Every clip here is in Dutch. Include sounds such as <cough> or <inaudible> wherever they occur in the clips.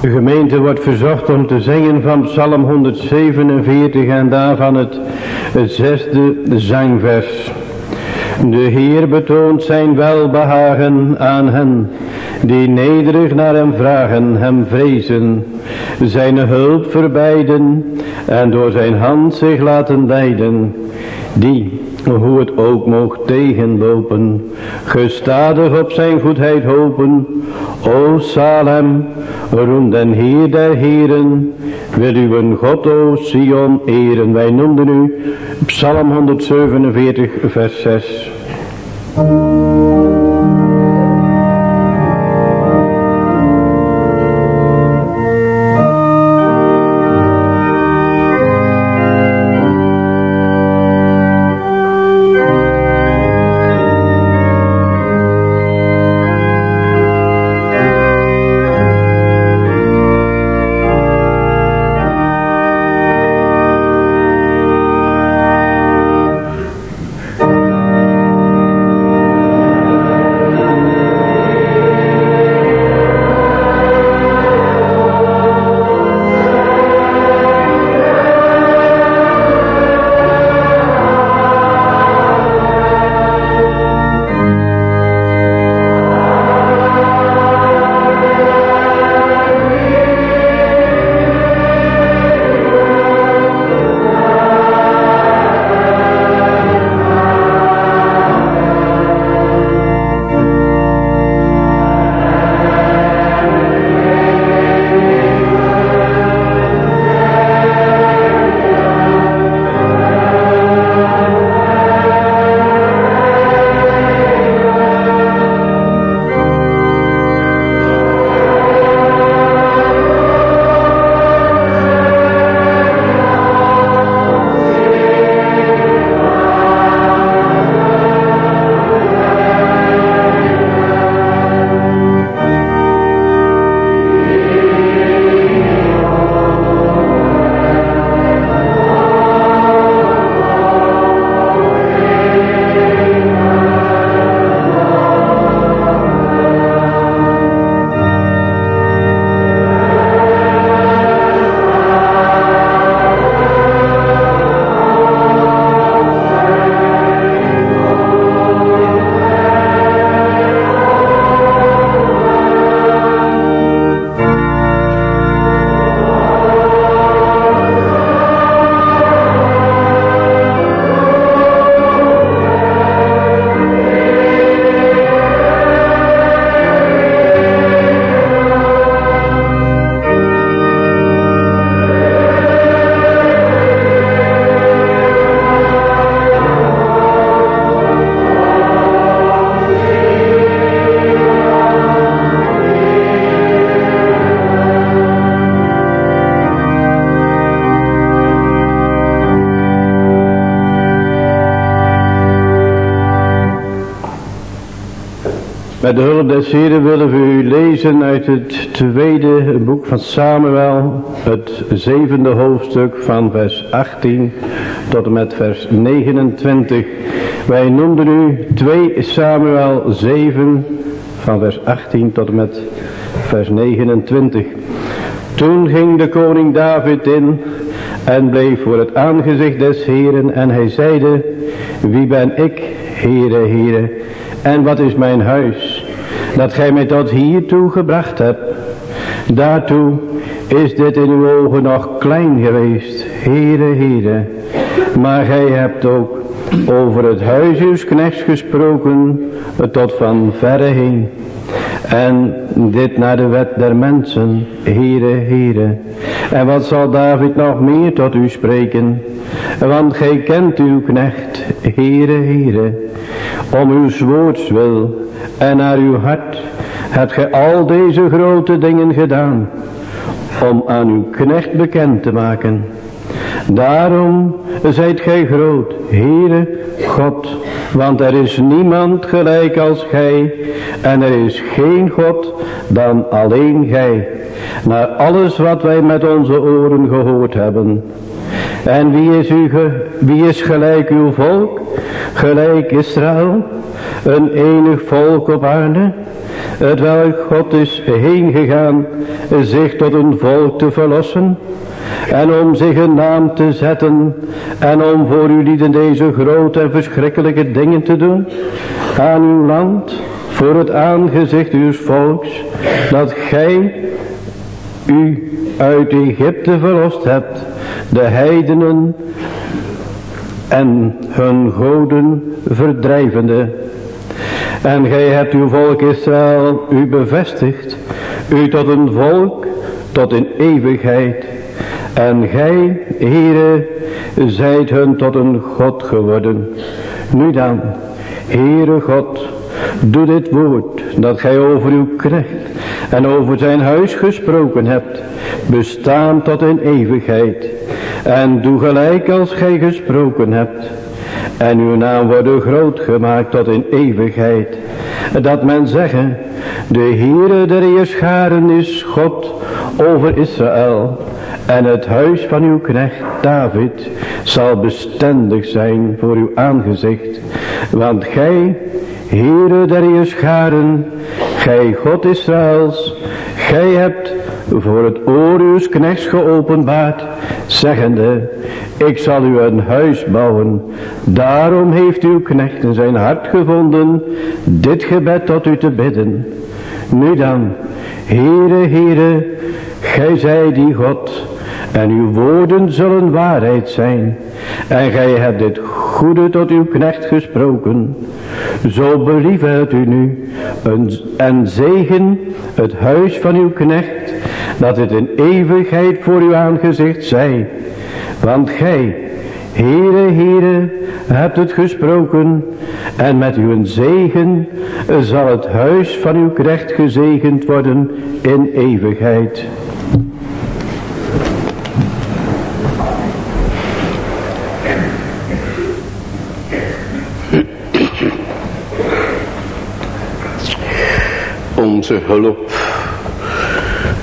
De gemeente wordt verzocht om te zingen van Psalm 147 en daarvan het, zesde zangvers. De Heer betoont zijn welbehagen aan hen die nederig naar hem vragen, hem vrezen, zijn hulp verbijden en door zijn hand zich laten leiden, die hoe het ook mocht tegenlopen, gestadig op zijn goedheid hopen. O Salem, roem den Heer der Heren, wil uw God, o Sion, eren. Wij noemden u Psalm 147, vers 6. De hulp des Heren willen we u lezen uit het tweede boek van Samuel, het zevende hoofdstuk van vers 18 tot en met vers 29. Wij noemden u 2 Samuel 7 van vers 18 tot en met vers 29. Toen ging de koning David in en bleef voor het aangezicht des Heren en hij zeide, wie ben ik, Heere, Heere, en wat is mijn huis? Dat gij mij tot hiertoe gebracht hebt. Daartoe is dit in uw ogen nog klein geweest, Heere, Heere. Maar gij hebt ook over het huis uws knechts gesproken tot van verre heen. En dit naar de wet der mensen, Heere, Heere. En wat zal David nog meer tot u spreken? Want gij kent uw knecht, Heere, Heere. Om uw woords wil en naar uw hart hebt gij al deze grote dingen gedaan. Om aan uw knecht bekend te maken. Daarom zijt gij groot, Heere God, want er is niemand gelijk als gij, en er is geen God dan alleen gij, naar alles wat wij met onze oren gehoord hebben. En wie is, u wie is gelijk uw volk, gelijk Israël, een enig volk op aarde? het welk God is heen gegaan zich tot een volk te verlossen en om zich een naam te zetten en om voor uw lieden deze grote en verschrikkelijke dingen te doen aan uw land voor het aangezicht uw volks dat gij u uit Egypte verlost hebt de heidenen en hun goden verdrijvende en gij hebt uw volk Israël u bevestigd, u tot een volk, tot in eeuwigheid. En gij, Heere, zijt hun tot een God geworden. Nu dan, Heere God, doe dit woord dat gij over uw knecht en over zijn huis gesproken hebt, bestaan tot in eeuwigheid. En doe gelijk als gij gesproken hebt en uw naam worden groot gemaakt tot in eeuwigheid. Dat men zeggen, de Heere der Heerscharen is God over Israël. En het huis van uw knecht David zal bestendig zijn voor uw aangezicht. Want gij, Heere der Heerscharen, gij God Israëls, gij hebt voor het oor uw knechts geopenbaard, zeggende, ik zal u een huis bouwen. Daarom heeft uw knecht in zijn hart gevonden, dit gebed tot u te bidden. Nu dan, Heere, Heere, gij zij die God, en uw woorden zullen waarheid zijn. En gij hebt dit goede tot uw knecht gesproken. Zo believe het u nu en zegen het huis van uw knecht, dat het in eeuwigheid voor uw aangezicht zij. Want gij, Heere, Heere, hebt het gesproken en met uw zegen zal het huis van uw knecht gezegend worden in eeuwigheid. onze hulp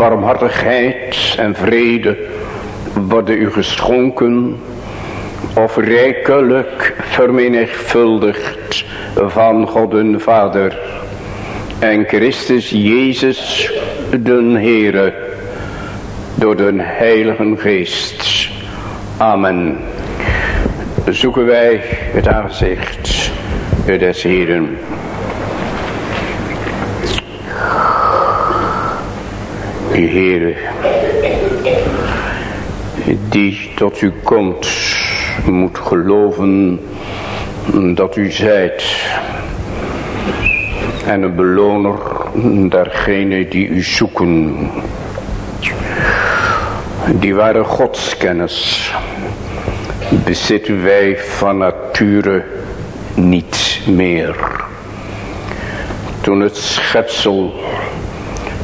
barmhartigheid en vrede worden u geschonken of rijkelijk vermenigvuldigd van God en Vader en Christus Jezus den Heere door de Heilige Geest. Amen. Zoeken wij het aangezicht des Heeren. Heere, die tot u komt, moet geloven dat u zijt. En een beloner dergenen die u zoeken. Die ware godskennis bezitten wij van nature niet meer. Toen het schepsel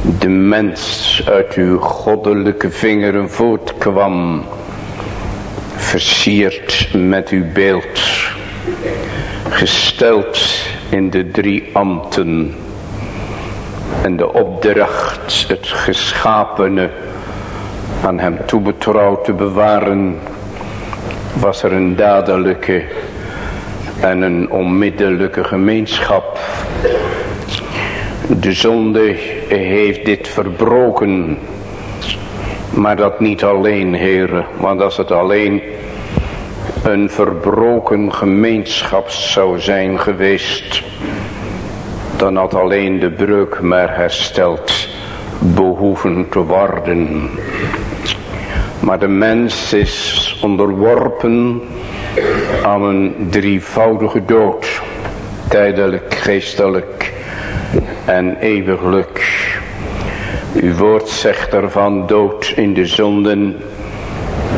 de mens uit uw goddelijke vingeren voortkwam, versierd met uw beeld, gesteld in de drie ambten en de opdracht het geschapene aan hem toebetrouwd te bewaren, was er een dadelijke en een onmiddellijke gemeenschap de zonde heeft dit verbroken. Maar dat niet alleen, heren. Want als het alleen een verbroken gemeenschap zou zijn geweest. Dan had alleen de breuk maar hersteld behoeven te worden. Maar de mens is onderworpen aan een drievoudige dood. Tijdelijk, geestelijk en eeuwiglijk. Uw woord zegt ervan dood in de zonden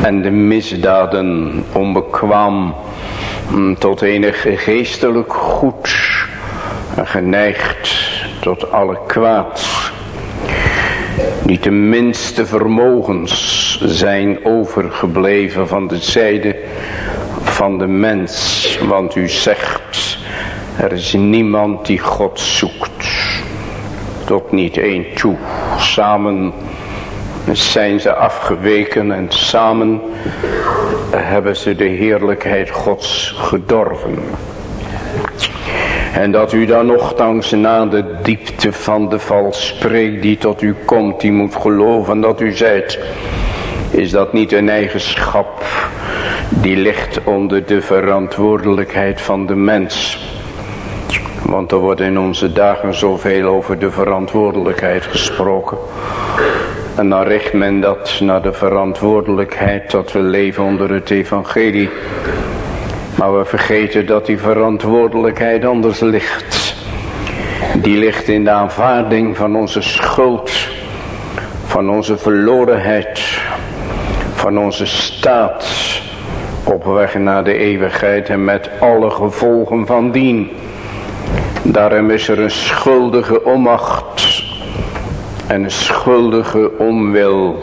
en de misdaden, onbekwaam tot enig geestelijk goed, geneigd tot alle kwaad. Niet de minste vermogens zijn overgebleven van de zijde van de mens. Want u zegt, er is niemand die God zoekt. Tot niet één toe. Samen zijn ze afgeweken en samen hebben ze de heerlijkheid Gods gedorven. En dat u dan nogthans na de diepte van de val spreekt die tot u komt, die moet geloven dat u zijt. Is dat niet een eigenschap die ligt onder de verantwoordelijkheid van de mens? Want er wordt in onze dagen zoveel over de verantwoordelijkheid gesproken. En dan richt men dat naar de verantwoordelijkheid dat we leven onder het evangelie. Maar we vergeten dat die verantwoordelijkheid anders ligt. Die ligt in de aanvaarding van onze schuld. Van onze verlorenheid. Van onze staat. Op weg naar de eeuwigheid en met alle gevolgen van dien. Daarom is er een schuldige onmacht. En een schuldige onwil.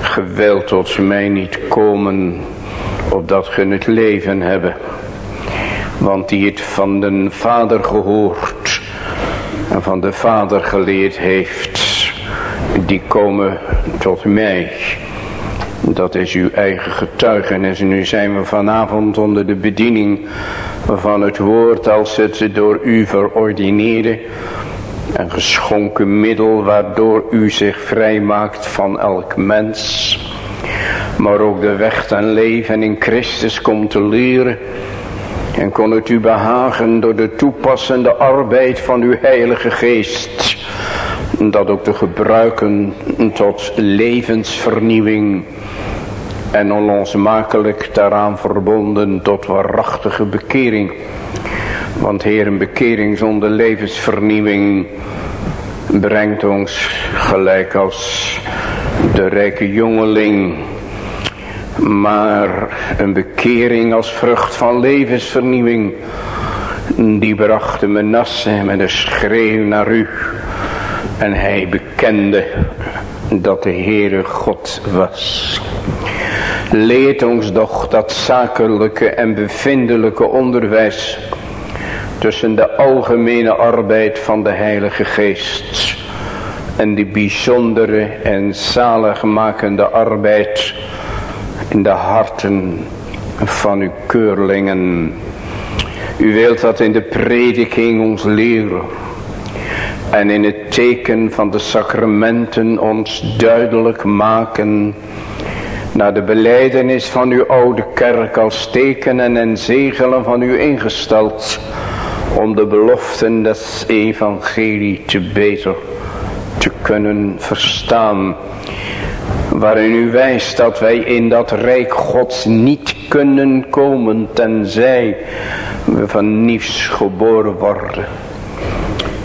Geweld tot mij niet komen opdat ge het leven hebben. Want die het van de vader gehoord en van de vader geleerd heeft, die komen tot mij. Dat is uw eigen getuigenis. En nu zijn we vanavond onder de bediening van het woord als het door u verordineerde. Een geschonken middel waardoor u zich vrijmaakt van elk mens maar ook de weg ten leven in Christus komt te leren. En kon het u behagen door de toepassende arbeid van uw heilige geest. Dat ook te gebruiken tot levensvernieuwing. En onlosmakelijk daaraan verbonden tot waarachtige bekering. Want Heer, een bekering zonder levensvernieuwing brengt ons gelijk als de rijke jongeling maar een bekering als vrucht van levensvernieuwing. Die bracht de Menasse met een schreeuw naar u. En hij bekende dat de Heere God was. Leert ons doch dat zakelijke en bevindelijke onderwijs tussen de algemene arbeid van de Heilige Geest en die bijzondere en zaligmakende arbeid in de harten van uw keurlingen. U wilt dat in de prediking ons leren. En in het teken van de sacramenten ons duidelijk maken. Naar de beleidenis van uw oude kerk als tekenen en zegelen van u ingesteld. Om de beloften des evangelie te beter te kunnen verstaan waarin u wijst dat wij in dat rijk gods niet kunnen komen tenzij we van nieuws geboren worden.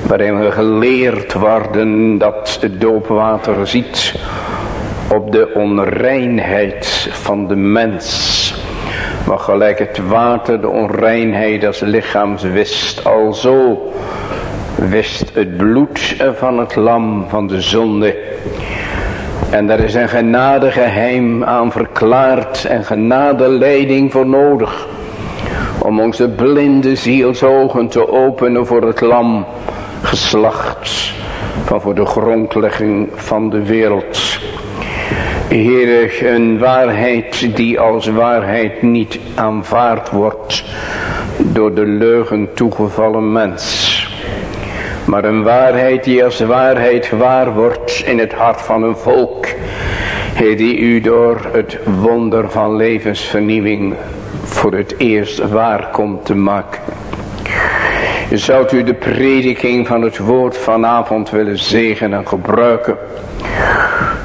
Waarin we geleerd worden dat het doopwater ziet op de onreinheid van de mens. Maar gelijk het water de onreinheid des lichaams wist. Alzo wist het bloed van het lam van de zonde en daar is een genadegeheim aan verklaard en genadeleiding voor nodig. Om onze blinde zielsogen te openen voor het lam geslacht van voor de grondlegging van de wereld. Heer, een waarheid die als waarheid niet aanvaard wordt door de leugen toegevallen mens. Maar een waarheid die als waarheid waar wordt in het hart van een volk. Heer die u door het wonder van levensvernieuwing voor het eerst waar komt te maken. Zou u de prediking van het woord vanavond willen zegenen en gebruiken.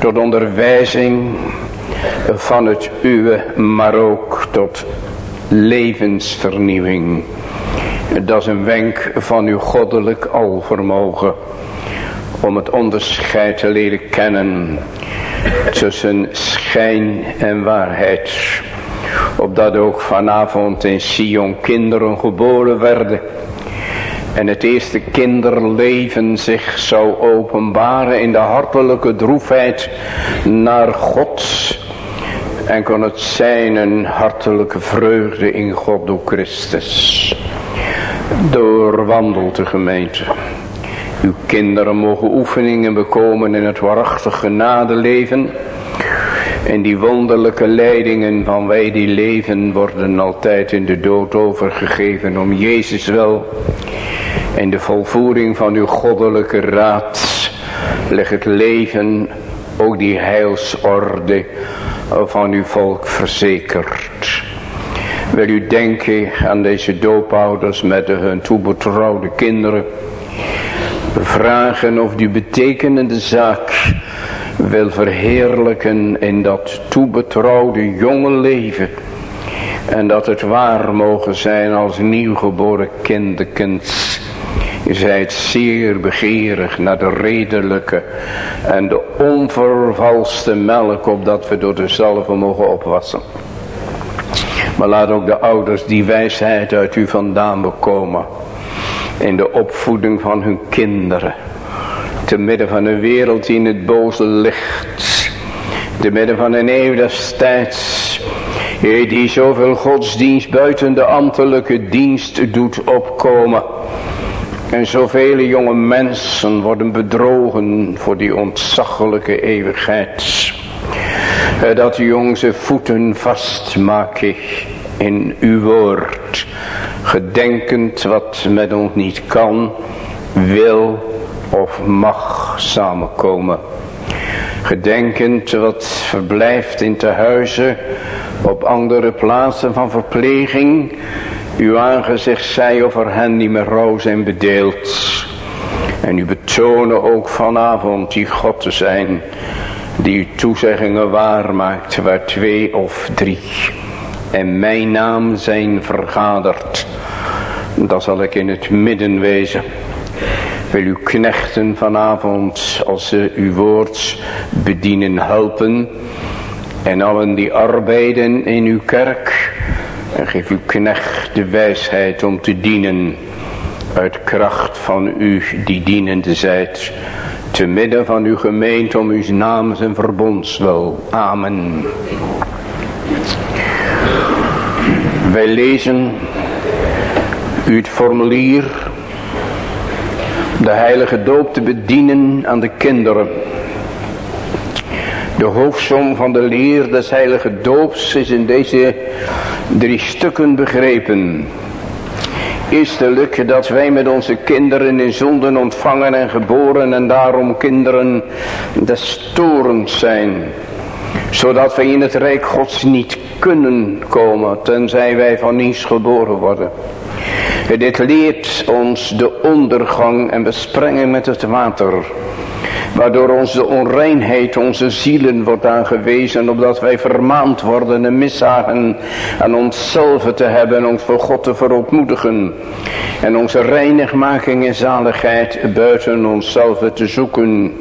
Tot onderwijzing van het uwe, maar ook tot levensvernieuwing. Dat is een wenk van uw goddelijk alvermogen. Om het onderscheid te leren kennen tussen schijn en waarheid. Opdat ook vanavond in Sion kinderen geboren werden. En het eerste kinderleven zich zou openbaren in de hartelijke droefheid naar God. En kon het zijn een hartelijke vreugde in God door Christus. Doorwandelt de gemeente. Uw kinderen mogen oefeningen bekomen in het waarachtig genadeleven. En die wonderlijke leidingen van wij die leven worden altijd in de dood overgegeven om Jezus wel. In de volvoering van uw goddelijke raad leg het leven, ook die heilsorde van uw volk verzekerd. Wil u denken aan deze doopouders met hun toebetrouwde kinderen. Vragen of die betekenende zaak wil verheerlijken in dat toebetrouwde jonge leven. En dat het waar mogen zijn als nieuwgeboren kinderkens. Zijt zeer begeerig naar de redelijke en de onvervalste melk, opdat we door dezelfde mogen opwassen. Maar laat ook de ouders die wijsheid uit u vandaan bekomen. In de opvoeding van hun kinderen. Te midden van een wereld die in het boze ligt. Te midden van een eeuw des tijds. Die zoveel godsdienst buiten de ambtelijke dienst doet opkomen. En zoveel jonge mensen worden bedrogen voor die ontzaglijke eeuwigheid. Eh, dat u onze voeten vastmaken in uw woord. Gedenkend wat met ons niet kan, wil of mag samenkomen. Gedenkend wat verblijft in tehuizen op andere plaatsen van verpleging. Uw aangezicht zij over hen die met rouw zijn bedeeld. En u betonen ook vanavond die God te zijn. Die uw toezeggingen waarmaakt waar twee of drie. En mijn naam zijn vergaderd. Dat zal ik in het midden wezen wil uw knechten vanavond als ze uw woord bedienen helpen. En allen die arbeiden in uw kerk. En geef uw knecht de wijsheid om te dienen. Uit kracht van u die dienende zijt. Te midden van uw gemeente om uw naam en verbondswil. Amen. Wij lezen u het formulier de heilige doop te bedienen aan de kinderen. De hoofdsom van de leer des heilige doops is in deze drie stukken begrepen. Eerstelijk dat wij met onze kinderen in zonden ontvangen en geboren en daarom kinderen des torens zijn. Zodat wij in het rijk gods niet kunnen komen tenzij wij van niets geboren worden. Dit leert ons de ondergang en besprenging met het water. Waardoor onze onreinheid onze zielen wordt aangewezen. Opdat wij vermaand worden en miszagen aan onszelf te hebben. En ons voor God te verootmoedigen. En onze reinigmaking en zaligheid buiten onszelf te zoeken.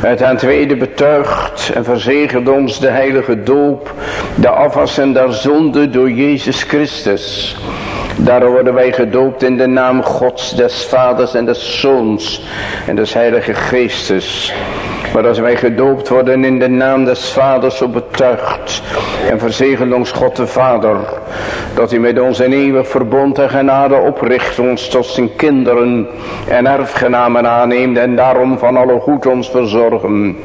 Het aan tweede betuigt en verzegelt ons de heilige doop. De afwassen der zonde door Jezus Christus. Daarom worden wij gedoopt in de naam Gods, des Vaders en des Zoons en des Heilige Geestes. Maar als wij gedoopt worden in de naam des Vaders zo betuigt en verzegelt ons God de Vader, dat hij met ons een eeuwig verbond en genade opricht ons tot zijn kinderen en erfgenamen aanneemt en daarom van alle goed ons verzorgen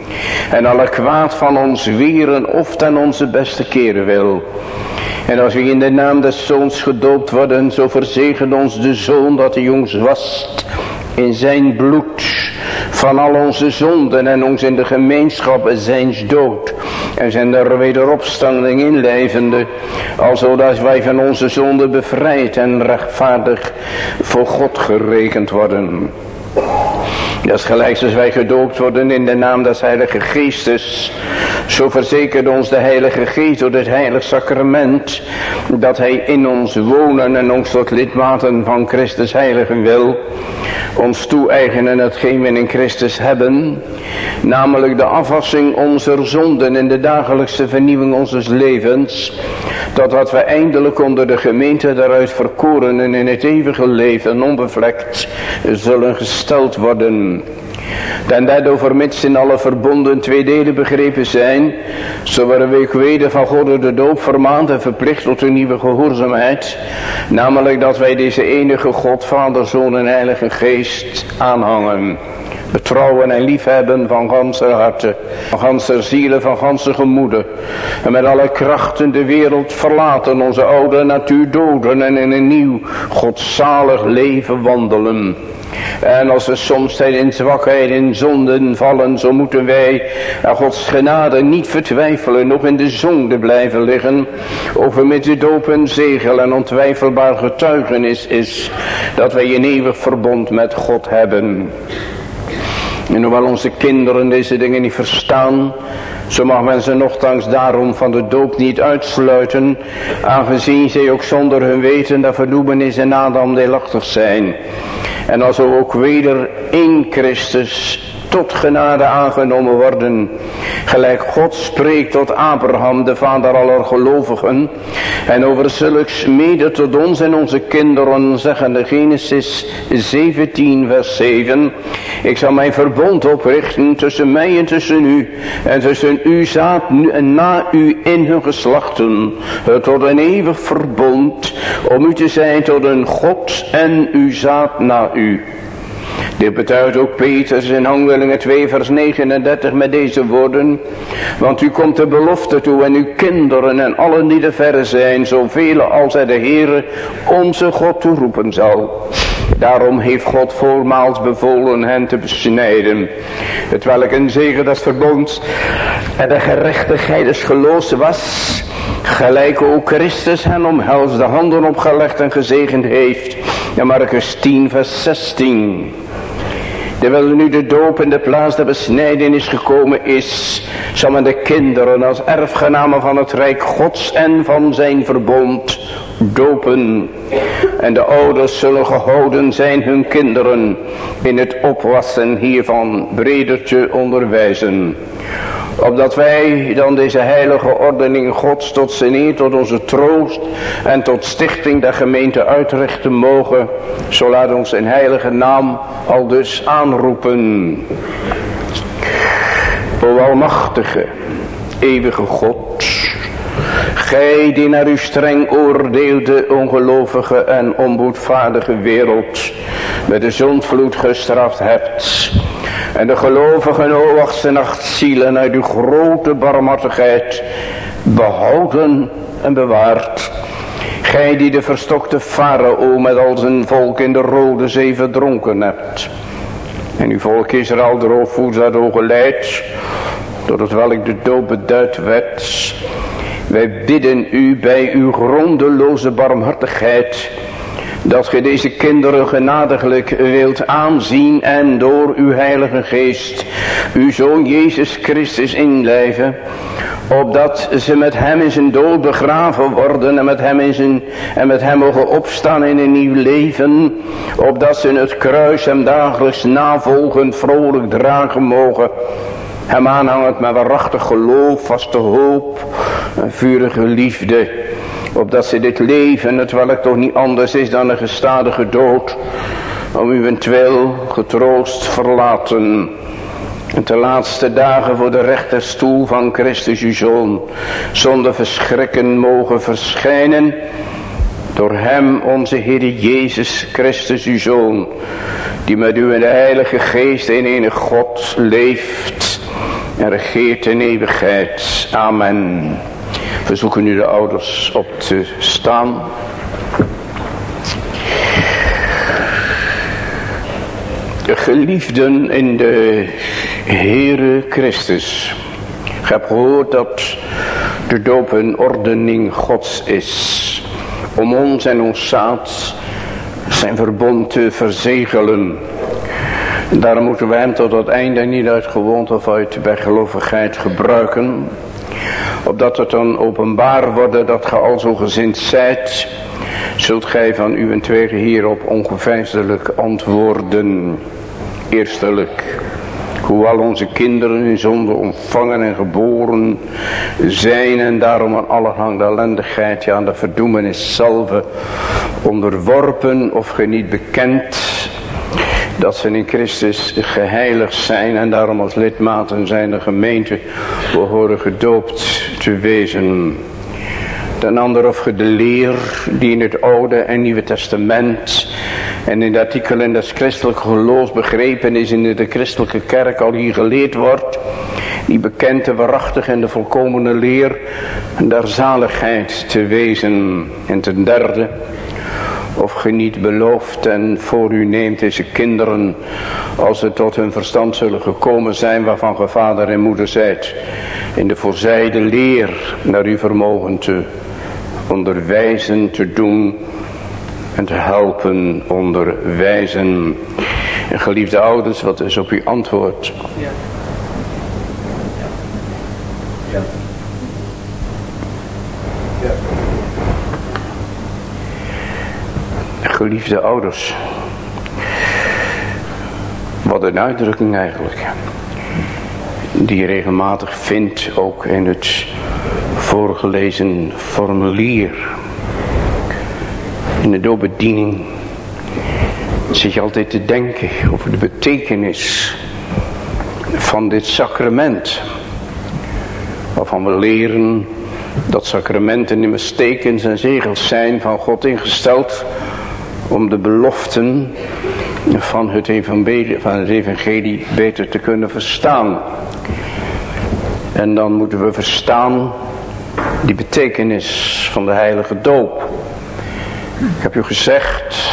en alle kwaad van ons weren of ten onze beste keren wil. En als we in de naam des Zoons gedoopt worden, zo verzegen ons de Zoon dat hij ons wast in zijn bloed van al onze zonden en ons in de gemeenschap zijns dood en zijn er wederopstanding inlevende, alzodat wij van onze zonden bevrijd en rechtvaardig voor God gerekend worden. Dat is gelijk zoals wij gedoopt worden in de naam des Heilige Geestes. Zo verzekert ons de Heilige Geest door het Heilig Sacrament. Dat Hij in ons wonen en ons tot lidmaten van Christus Heilige wil. Ons toe-eigenen hetgeen we in Christus hebben. Namelijk de afwassing onze zonden en de dagelijkse vernieuwing onze levens. Totdat we eindelijk onder de gemeente daaruit verkoren en in het eeuwige leven onbevlekt zullen gesteld worden. Dan daardoor vermits in alle verbonden twee delen begrepen zijn, zo worden we weder van God de doop vermaand en verplicht tot een nieuwe gehoorzaamheid. Namelijk dat wij deze enige God, Vader, Zoon en Heilige Geest aanhangen betrouwen en liefhebben van ganse harten, van ganse zielen, van ganse gemoeden. En met alle krachten de wereld verlaten, onze oude natuur doden en in een nieuw godzalig leven wandelen. En als we soms in zwakheid in zonden vallen, zo moeten wij aan Gods genade niet vertwijfelen, nog in de zonde blijven liggen. Over met de doop en zegel en ontwijfelbaar getuigenis is dat wij een eeuwig verbond met God hebben. En hoewel onze kinderen deze dingen niet verstaan, zo mag men ze nogthans daarom van de doop niet uitsluiten, aangezien zij ook zonder hun weten dat verdoemenis en Adam deelachtig zijn. En als ook weder in Christus tot genade aangenomen worden. Gelijk God spreekt tot Abraham, de vader aller gelovigen. En over zulks mede tot ons en onze kinderen, zeggende Genesis 17 vers 7. Ik zal mijn verbond oprichten tussen mij en tussen u. En tussen uw zaad en na u in hun geslachten. Tot een eeuwig verbond. Om u te zijn tot een God en uw zaad na u. Dit betuigt ook Petrus in Handelingen 2 vers 39 met deze woorden. Want u komt de belofte toe en uw kinderen en allen die er verre zijn, zoveel als hij de Heere onze God toeroepen zal. Daarom heeft God voormaals bevolen hen te besnijden. Het welk een zegen des verbonds en de gerechtigheid des geloos was. Gelijk ook Christus hen omhelst de handen opgelegd en gezegend heeft. Ja, Marcus 10 vers 16. Terwijl nu de doop in de plaats der besnijdenis gekomen is, zal men de kinderen als erfgenamen van het Rijk Gods en van zijn verbond dopen. En de ouders zullen gehouden zijn hun kinderen in het opwassen hiervan bredertje onderwijzen opdat wij dan deze heilige ordening gods tot zijn eer, tot onze troost en tot stichting der gemeente uitrichten mogen. Zo laat ons in heilige naam al dus aanroepen. O almachtige, eeuwige God, Gij die naar uw streng oordeelde ongelovige en onboedvaardige wereld met de zondvloed gestraft hebt en de gelovigen o achtste zielen uit uw grote barmhartigheid behouden en bewaard. Gij die de verstokte farao met al zijn volk in de rode zee verdronken hebt. En uw volk Israël droogvoets had geleid, door het welk de dood beduid werd. Wij bidden u bij uw grondeloze barmhartigheid dat ge deze kinderen genadiglijk wilt aanzien en door uw heilige geest uw zoon Jezus Christus inlijven, opdat ze met hem in zijn dood begraven worden en met hem, in zijn, en met hem mogen opstaan in een nieuw leven, opdat ze het kruis hem dagelijks navolgen vrolijk dragen mogen, hem aanhangend met waarachtig geloof, vaste hoop, en vurige liefde, opdat ze dit leven, het welk toch niet anders is dan een gestadige dood, om eventueel getroost verlaten. En de laatste dagen voor de rechterstoel van Christus uw Zoon, zonder verschrikken mogen verschijnen, door hem onze Heer Jezus Christus uw Zoon, die met u in de Heilige Geest in ene God leeft en regeert in eeuwigheid. Amen. We zoeken nu de ouders op te staan. De geliefden in de Heere Christus. Ik heb gehoord dat de doop een ordening Gods is. Om ons en ons zaad zijn verbond te verzegelen. Daarom moeten wij hem tot het einde niet uit gewoonte of uit bijgelovigheid gebruiken opdat het dan openbaar wordt dat ge al zo gezind zijt, zult gij van uw tweede hierop ongeveinselijk antwoorden. Eerstelijk, Hoewel onze kinderen in zonde ontvangen en geboren zijn en daarom aan allerhande ellendigheid, ja aan de verdoemenis zelf onderworpen of geniet bekend, dat ze in Christus geheiligd zijn en daarom als lidmaten zijn de gemeente behoren gedoopt te wezen. Ten andere of de leer die in het Oude en Nieuwe Testament en in de artikelen des christelijke geloofs begrepen is in de christelijke kerk al hier geleerd wordt. Die bekende, waarachtige en de volkomene leer der zaligheid te wezen. En ten derde, of ge niet belooft en voor u neemt deze kinderen als ze tot hun verstand zullen gekomen zijn waarvan ge vader en moeder zijt. In de voorzijde leer naar uw vermogen te onderwijzen, te doen en te helpen onderwijzen. En geliefde ouders, wat is op uw antwoord? Ja. Ja. Geliefde ouders. Wat een uitdrukking eigenlijk. Die je regelmatig vindt ook in het voorgelezen formulier in de doorbediening zit je altijd te denken over de betekenis van dit sacrament. Waarvan we leren dat sacramenten immers tekens en zegels zijn van God ingesteld om de beloften van het evangelie, beter te kunnen verstaan. En dan moeten we verstaan die betekenis van de heilige doop. Ik heb u gezegd,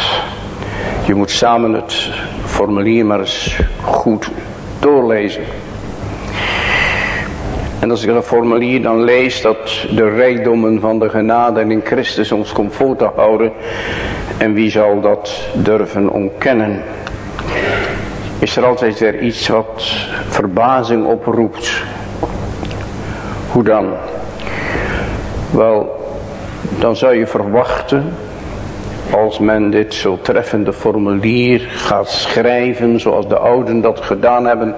je moet samen het formulier maar eens goed doorlezen. En als ik dat formulier dan lees dat de rijkdommen van de genade in Christus ons comfort te houden. En wie zal dat durven ontkennen? Is er altijd weer iets wat verbazing oproept. Hoe dan? Wel, dan zou je verwachten als men dit zo treffende formulier gaat schrijven zoals de ouden dat gedaan hebben.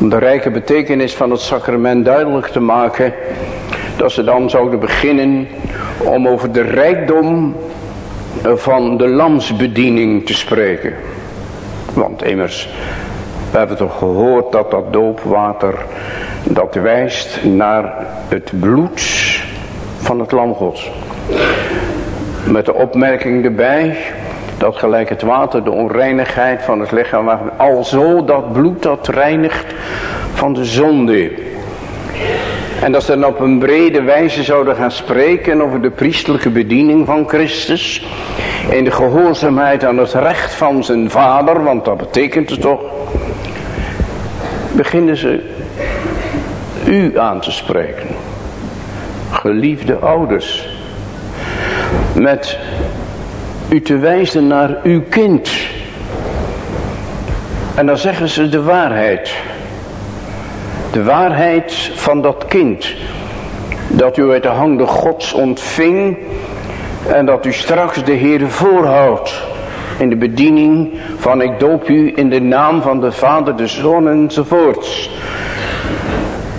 Om de rijke betekenis van het sacrament duidelijk te maken. Dat ze dan zouden beginnen om over de rijkdom van de lamsbediening te spreken. Want immers, we hebben toch gehoord dat dat doopwater dat wijst naar het bloed van het lam gods. Met de opmerking erbij dat gelijk het water de onreinigheid van het lichaam alzo dat bloed dat reinigt van de zonde. En dat ze dan op een brede wijze zouden gaan spreken over de priestelijke bediening van Christus. In de gehoorzaamheid aan het recht van zijn vader, want dat betekent het toch. Beginnen ze u aan te spreken. Geliefde ouders met u te wijzen naar uw kind. En dan zeggen ze de waarheid. De waarheid van dat kind. Dat u uit de handen gods ontving. En dat u straks de Heer voorhoudt. In de bediening van ik doop u in de naam van de Vader, de Zoon enzovoorts.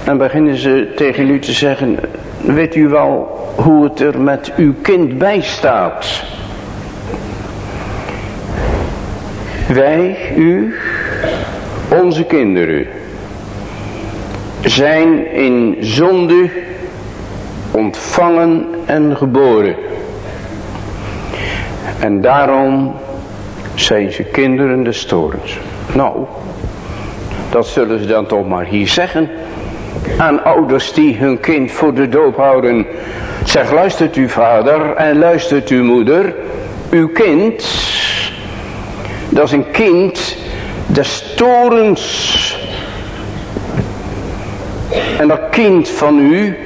En beginnen ze tegen u te zeggen, weet u wel hoe het er met uw kind bij staat. Wij, u, onze kinderen, zijn in zonde ontvangen en geboren. En daarom zijn ze kinderen des torens. Nou, dat zullen ze dan toch maar hier zeggen. Aan ouders die hun kind voor de doop houden Zeg, luistert u vader en luistert u moeder. Uw kind, dat is een kind des torens. En dat kind van u,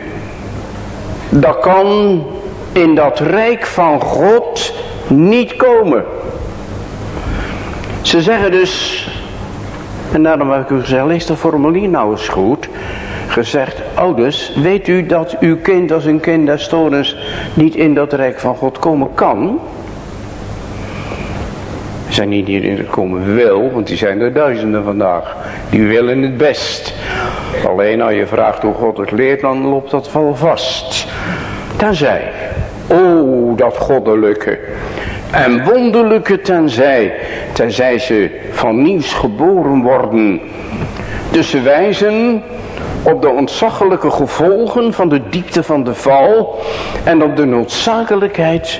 dat kan in dat rijk van God niet komen. Ze zeggen dus, en daarom heb ik u gezegd, lees dat formulier nou eens goed gezegd, ouders, weet u dat uw kind als een kind des torens niet in dat rijk van God komen kan? Zijn niet hierin gekomen wil, want die zijn er duizenden vandaag. Die willen het best. Alleen als je vraagt hoe God het leert, dan loopt dat wel vast. Tenzij, oh dat goddelijke en wonderlijke tenzij, tenzij ze van nieuws geboren worden. Dus ze wijzen op de ontzaglijke gevolgen van de diepte van de val en op de noodzakelijkheid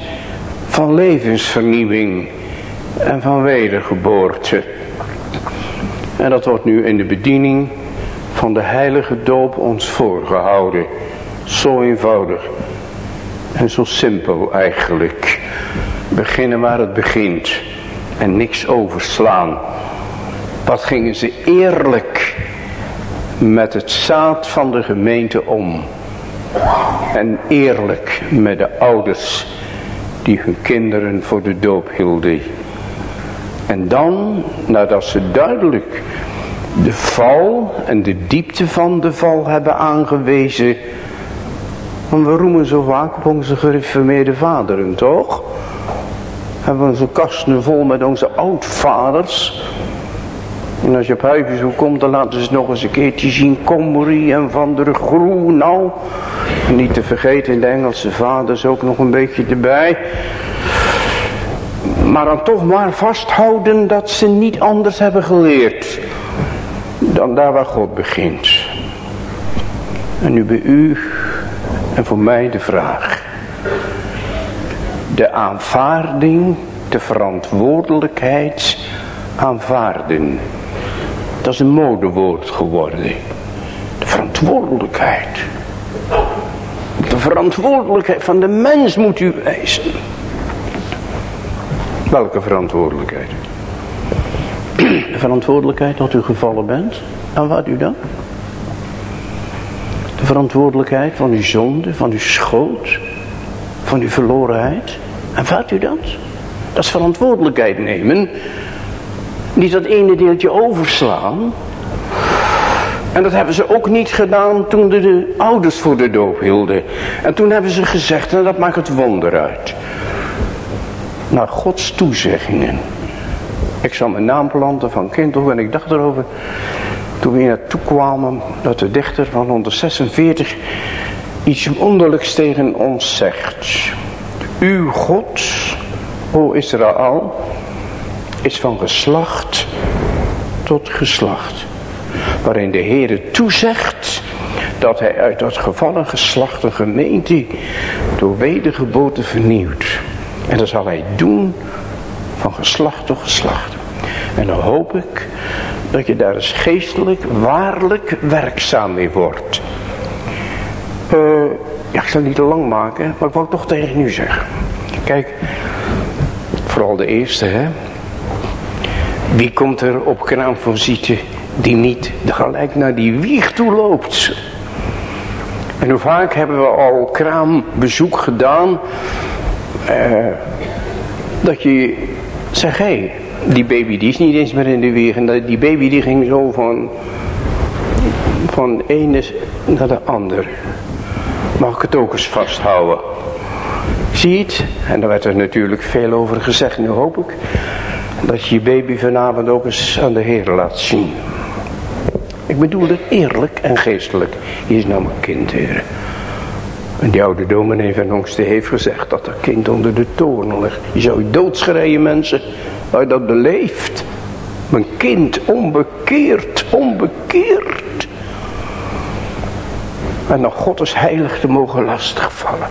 van levensvernieuwing en van wedergeboorte. En dat wordt nu in de bediening van de heilige doop ons voorgehouden. Zo eenvoudig en zo simpel eigenlijk. Beginnen waar het begint en niks overslaan. Wat gingen ze eerlijk met het zaad van de gemeente om. En eerlijk met de ouders die hun kinderen voor de doop hielden. En dan, nadat ze duidelijk de val en de diepte van de val hebben aangewezen. Want we roemen zo vaak op onze gereformeerde vaderen, toch? Hebben onze kasten vol met onze oudvaders. En als je op huisbezoek komt, dan laten ze nog eens een keertje zien. Comrie en Van der Groen. Nou, niet te vergeten de Engelse vaders ook nog een beetje erbij. Maar dan toch maar vasthouden dat ze niet anders hebben geleerd. Dan daar waar God begint. En nu bij u en voor mij de vraag. De aanvaarding, de verantwoordelijkheid aanvaarden. Dat is een modewoord geworden. De verantwoordelijkheid. De verantwoordelijkheid van de mens moet u wijzen. Welke verantwoordelijkheid? De verantwoordelijkheid dat u gevallen bent. En wat u dan? De verantwoordelijkheid van uw zonde, van uw schoot, van uw verlorenheid. En wat u dat? Dat is verantwoordelijkheid nemen. Niet dat ene deeltje overslaan. En dat hebben ze ook niet gedaan toen de, de ouders voor de doop hielden. En toen hebben ze gezegd, en dat maakt het wonder uit naar Gods toezeggingen. Ik zal mijn naam planten van kind en ik dacht erover toen we hier naartoe kwamen dat de dichter van 146 iets wonderlijks tegen ons zegt. Uw God, o Israël, is van geslacht tot geslacht. Waarin de Heere toezegt dat hij uit dat gevallen geslacht een gemeente door wedergeboorte vernieuwt. En dat zal hij doen van geslacht tot geslacht. En dan hoop ik dat je daar eens geestelijk, waarlijk werkzaam mee wordt. Uh, ja, ik zal het niet te lang maken, maar ik wou toch tegen u zeggen. Kijk, vooral de eerste, hè. Wie komt er op kraamvisite die niet gelijk naar die wieg toe loopt? En hoe vaak hebben we al kraambezoek gedaan uh, dat je zegt, hé, hey, die baby die is niet eens meer in de wieg. En die baby die ging zo van, van de ene naar de ander. Mag ik het ook eens vasthouden? Zie? En daar werd er natuurlijk veel over gezegd. Nu hoop ik dat je je baby vanavond ook eens aan de Heer laat zien. Ik bedoel het eerlijk en geestelijk. Hier is nou mijn kind, heren. En die oude dominee van ons heeft gezegd dat dat kind onder de toren ligt. Je zou je doodschreien mensen, waar dat beleeft. Mijn kind onbekeerd, onbekeerd. En nog God is heilig te mogen lastigvallen.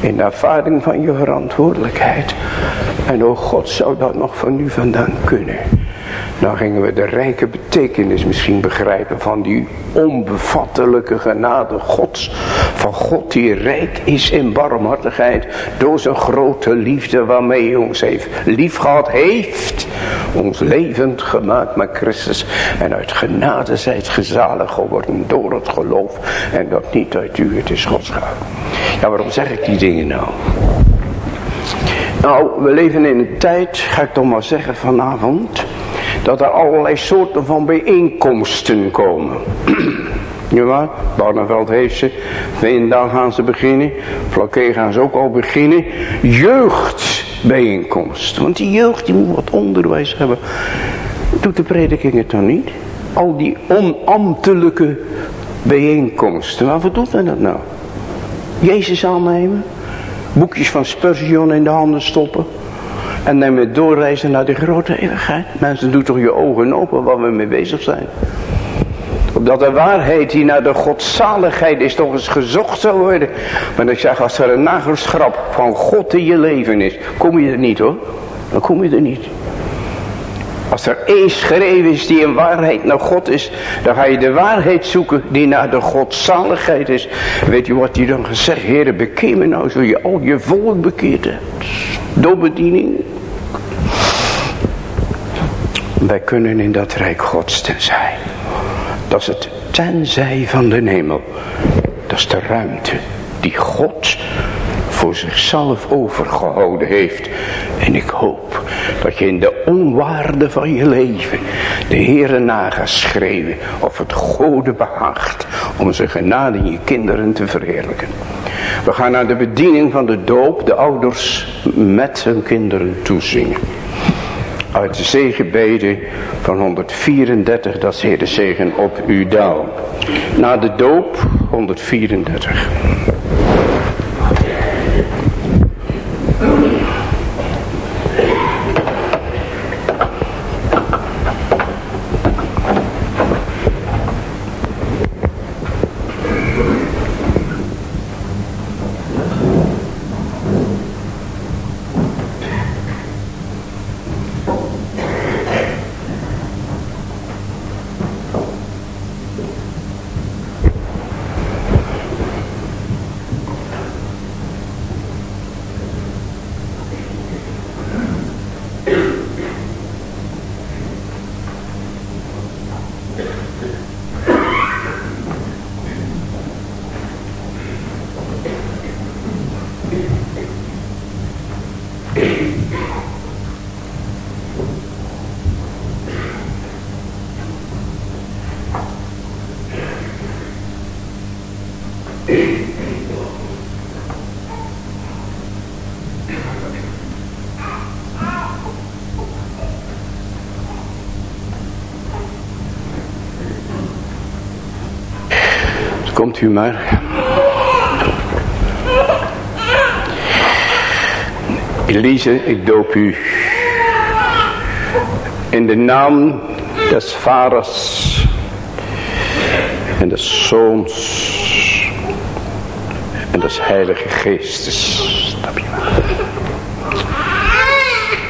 In ervaring van je verantwoordelijkheid. En o God zou dat nog van u vandaan kunnen. Dan gingen we de rijke betekenis misschien begrijpen van die onbevattelijke genade Gods. Van God die rijk is in barmhartigheid door zijn grote liefde waarmee hij ons heeft lief gehad heeft. Ons levend gemaakt met Christus. En uit genade zijt gezalig geworden door het geloof. En dat niet uit u, het is Gods gaaf. Ja, waarom zeg ik die dingen nou? Nou, we leven in een tijd, ga ik toch maar zeggen vanavond dat er allerlei soorten van bijeenkomsten komen. <clears throat> Maar, Barneveld heeft ze, Veendal gaan ze beginnen, Flaké gaan ze ook al beginnen. Jeugdbijeenkomst, want die jeugd die moet wat onderwijs hebben. Doet de prediking het dan niet? Al die onambtelijke bijeenkomsten. Waarvoor doet men dat nou? Jezus aannemen? Boekjes van Spurgeon in de handen stoppen? En dan we doorreizen naar de grote eeuwigheid? Mensen, doe toch je ogen open waar we mee bezig zijn. Opdat de waarheid die naar de godzaligheid is toch eens gezocht zou worden. Maar ik zeg, als er een nagelschrap van God in je leven is, kom je er niet hoor. Dan kom je er niet. Als er één schreeuw is die in waarheid naar God is, dan ga je de waarheid zoeken die naar de godzaligheid is. Weet je wat hij dan gezegd? Heren, bekeer me nou zo je al je volk bekeerd hebt. Doorbediening. Wij kunnen in dat rijk gods tenzij. Dat is het tenzij van de hemel. Dat is de ruimte die God voor zichzelf overgehouden heeft. En ik hoop dat je in de onwaarde van je leven de Heere na gaat schreeuwen of het Gode behaagt om zijn genade in je kinderen te verheerlijken. We gaan naar de bediening van de doop, de ouders met hun kinderen toezingen. Uit de zegenbeden van 134, dat is de zegen op uw daal. Na de doop 134. Komt u maar. Elise, ik doop u in de naam des vaders en des zoons en des heilige geestes. Stap.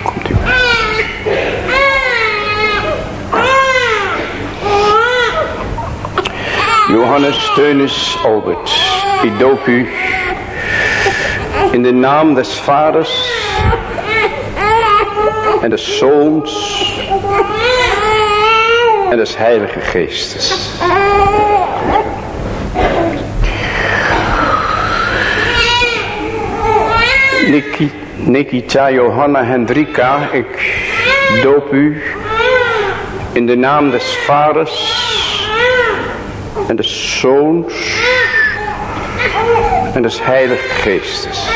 Komt u maar. Johannes Teunis Albert, ik doop u in de naam des vaders en des zoons en des heilige geestes. Niki, Nikita Johanna Hendrika, ik doop u in de naam des vaders en des zoons en des heilige geestes.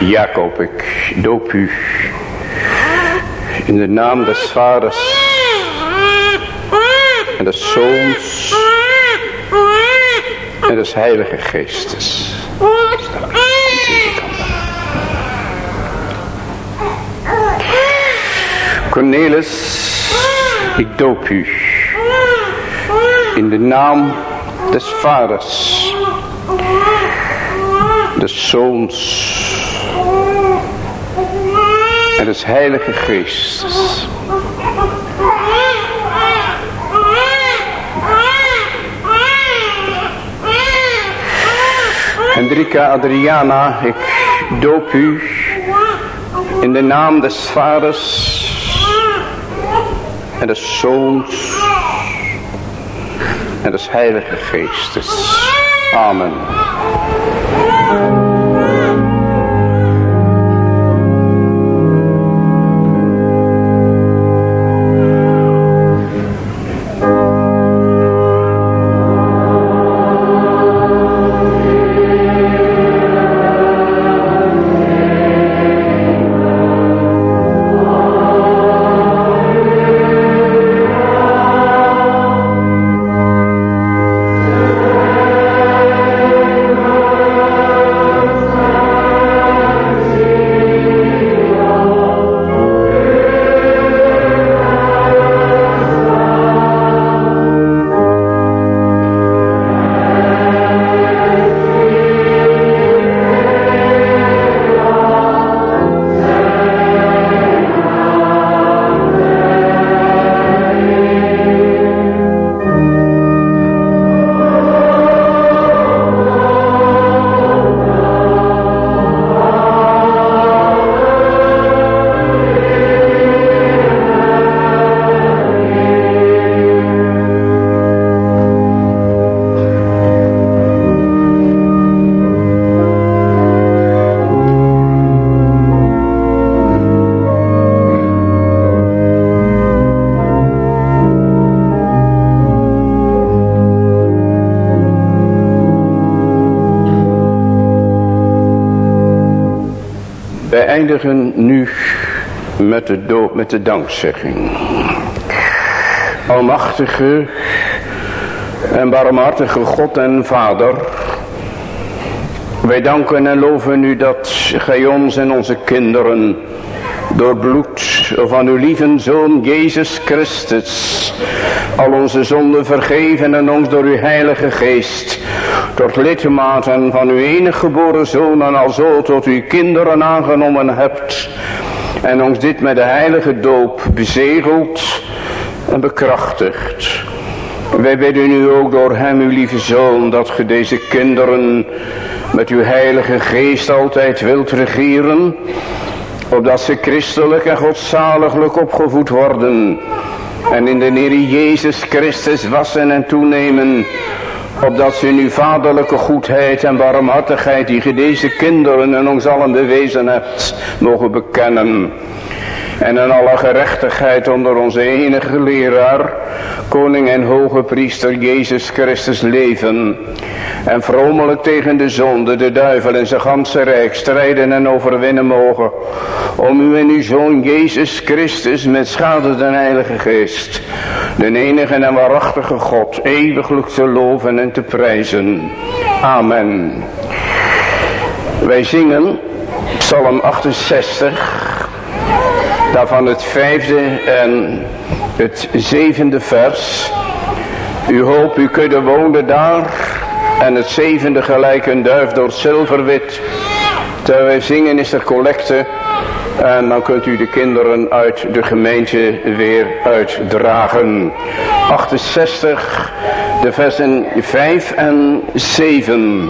Jacob, ik doop u in de naam des vaders en des zoons en des heilige geestes. Cornelis, ik doop u in de naam des vaders, des zoons en des heilige geestes. Hendrika Adriana, ik doop u in de naam des vaders en des zoons en des heilige geestes. Amen. Eindigen nu met de met de dankzegging. Almachtige en barmhartige God en Vader. Wij danken en loven u dat gij ons en onze kinderen door bloed van uw lieve Zoon Jezus Christus al onze zonden vergeven en ons door uw heilige geest tot lidmaten van uw enige geboren Zoon en al zo tot uw kinderen aangenomen hebt en ons dit met de heilige doop bezegeld en bekrachtigd. Wij bidden u ook door hem, uw lieve Zoon, dat ge deze kinderen met uw heilige geest altijd wilt regeren, opdat ze christelijk en godzaliglijk opgevoed worden en in de Heer Jezus Christus wassen en toenemen, opdat ze in uw vaderlijke goedheid en barmhartigheid die ge deze kinderen en ons allen bewezen hebt, mogen bekennen. En in alle gerechtigheid onder onze enige leraar, koning en hoge priester Jezus Christus leven. En vromelijk tegen de zonde, de duivel en zijn ganse rijk strijden en overwinnen mogen. Om u en uw zoon Jezus Christus met schade den heilige geest. De enige en waarachtige God eeuwiglijk te loven en te prijzen. Amen. Wij zingen Psalm 68 Daarvan het vijfde en het zevende vers. U hoop, u kudde woonde daar. En het zevende gelijk een duif door zilverwit. Terwijl wij zingen is er collecte. En dan kunt u de kinderen uit de gemeente weer uitdragen. 68, de versen 5 en 7.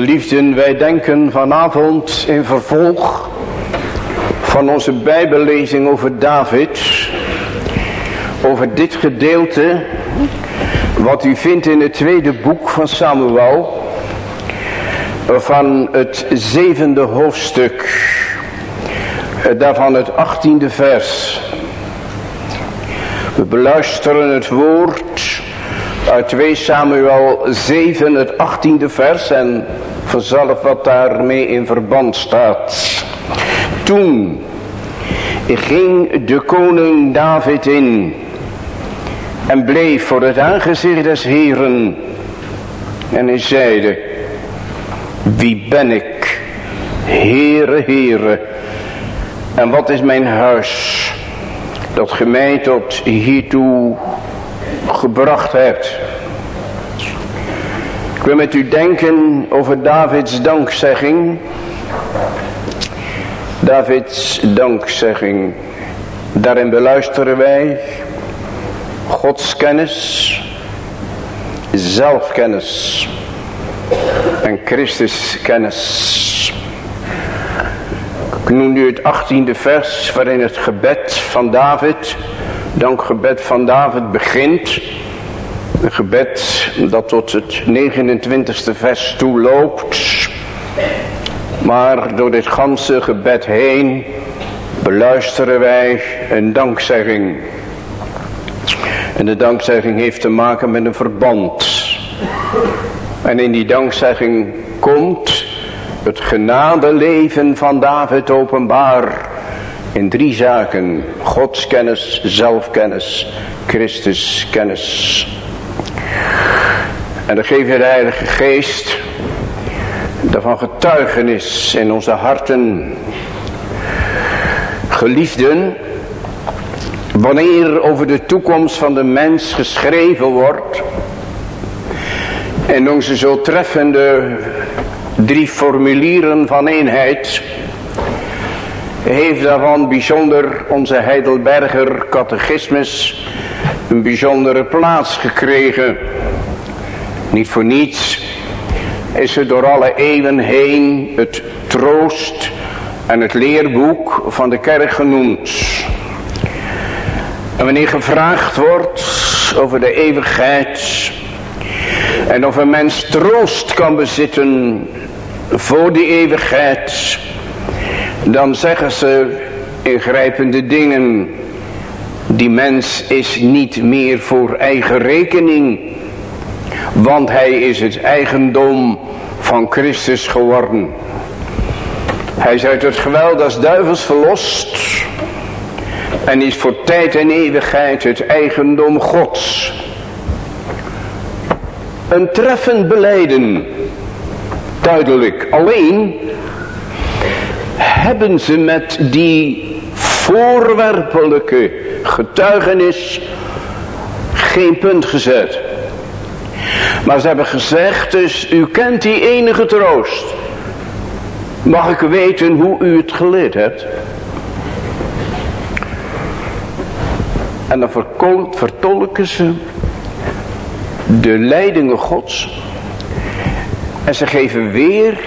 Geliefden, wij denken vanavond in vervolg van onze bijbellezing over David, over dit gedeelte wat u vindt in het tweede boek van Samuel, van het zevende hoofdstuk, daarvan het achttiende vers. We beluisteren het woord uit 2 Samuel 7, het 18e vers en vanzelf wat daarmee in verband staat. Toen ging de koning David in en bleef voor het aangezicht des Heren en hij zeide, wie ben ik, Heere, Heere, en wat is mijn huis, dat ge mij tot hiertoe gebracht hebt. Wil met u denken over Davids dankzegging. Davids dankzegging. Daarin beluisteren wij Gods kennis, zelfkennis en Christus kennis. Ik noem nu het achttiende vers waarin het gebed van David dankgebed van David begint. Een gebed dat tot het 29ste vers toe loopt. Maar door dit ganse gebed heen beluisteren wij een dankzegging. En de dankzegging heeft te maken met een verband. En in die dankzegging komt het genadeleven van David openbaar. In drie zaken. Godskennis, zelfkennis, Christuskennis. En dan geeft de Heilige Geest daarvan getuigenis in onze harten. Geliefden, wanneer over de toekomst van de mens geschreven wordt, en onze zo treffende drie formulieren van eenheid, heeft daarvan bijzonder onze Heidelberger catechismus een bijzondere plaats gekregen. Niet voor niets is het door alle eeuwen heen het troost en het leerboek van de kerk genoemd. En wanneer gevraagd wordt over de eeuwigheid en of een mens troost kan bezitten voor die eeuwigheid, dan zeggen ze ingrijpende dingen. Die mens is niet meer voor eigen rekening. Want hij is het eigendom van Christus geworden. Hij is uit het geweld als duivels verlost. En is voor tijd en eeuwigheid het eigendom Gods. Een treffend beleiden. Duidelijk. Alleen hebben ze met die voorwerpelijke getuigenis geen punt gezet. Maar ze hebben gezegd, dus u kent die enige troost. Mag ik weten hoe u het geleerd hebt? En dan vertolken ze de leidingen gods. En ze geven weer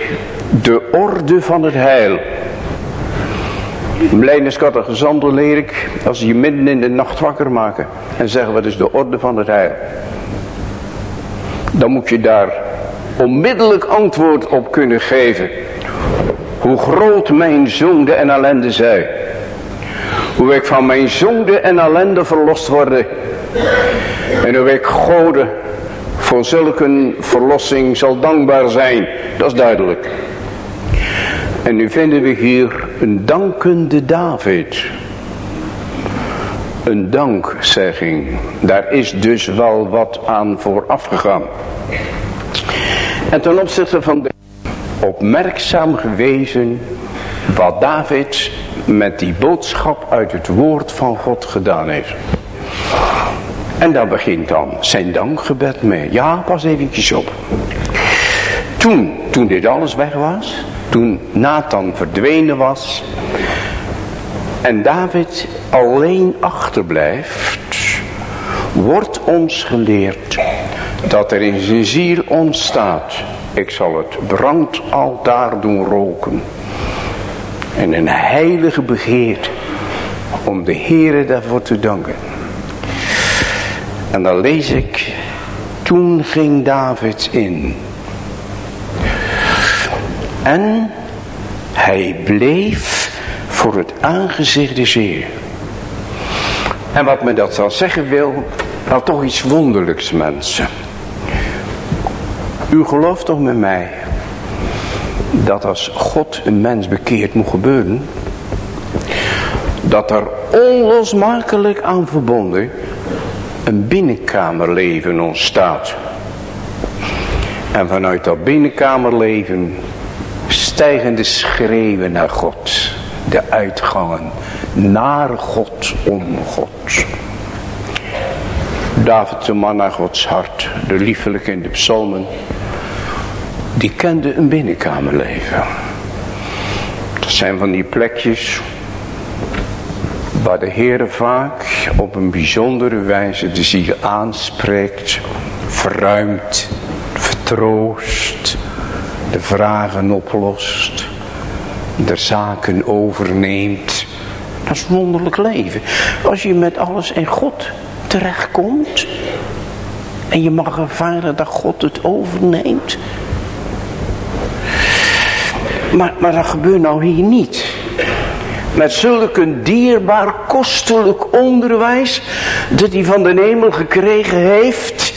de orde van het heil. Blijdenskatten gezanden leer ik als ze je midden in de nacht wakker maken. En zeggen wat is de orde van het heil. Dan moet je daar onmiddellijk antwoord op kunnen geven. Hoe groot mijn zonde en ellende zijn. Hoe ik van mijn zonde en ellende verlost worden. En hoe ik goden voor zulke verlossing zal dankbaar zijn. Dat is duidelijk. En nu vinden we hier een dankende David. Een dankzegging. Daar is dus wel wat aan vooraf gegaan. En ten opzichte van de opmerkzaam gewezen wat David met die boodschap uit het woord van God gedaan heeft. En daar begint dan zijn dankgebed mee. Ja, pas eventjes op. Toen, toen dit alles weg was, toen Nathan verdwenen was en David alleen achterblijft, wordt ons geleerd dat er in zijn ziel ontstaat Ik zal het brandaltaar doen roken. En een heilige begeerte om de Heere daarvoor te danken. En dan lees ik, toen ging David in. En hij bleef voor het aangezicht des Heer. En wat me dat zal zeggen wil, wel toch iets wonderlijks mensen. U gelooft toch met mij dat als God een mens bekeert moet gebeuren, dat er onlosmakelijk aan verbonden een binnenkamerleven ontstaat. En vanuit dat binnenkamerleven stijgen de schreeuwen naar God. De uitgangen naar God, om God. David, de man naar Gods hart, de liefelijke in de psalmen, die kende een binnenkamerleven. Dat zijn van die plekjes waar de Heer vaak op een bijzondere wijze de ziel aanspreekt, verruimt, vertroost, de vragen oplost, de zaken overneemt. Dat is wonderlijk leven. Als je met alles en God terechtkomt en je mag ervaren dat God het overneemt. Maar, maar dat gebeurt nou hier niet met zulk een dierbaar kostelijk onderwijs dat hij van de hemel gekregen heeft.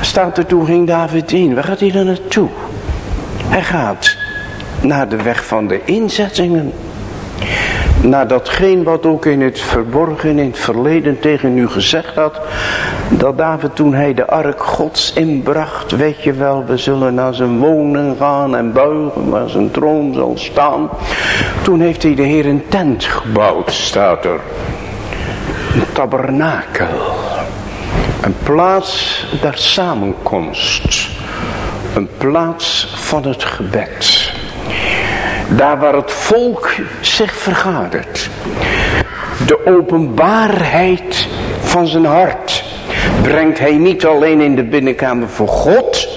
Staat er toen ging David in. Waar gaat hij dan naartoe? Hij gaat naar de weg van de inzettingen. Naar datgene wat ook in het verborgen in het verleden tegen u gezegd had. Dat David toen hij de ark gods inbracht. Weet je wel, we zullen naar zijn woning gaan en buigen waar zijn troon zal staan. Toen heeft hij de Heer een tent gebouwd, staat er. Een tabernakel. Een plaats der samenkomst. Een plaats van het gebed. Daar waar het volk zich vergadert. De openbaarheid van zijn hart brengt hij niet alleen in de binnenkamer voor God.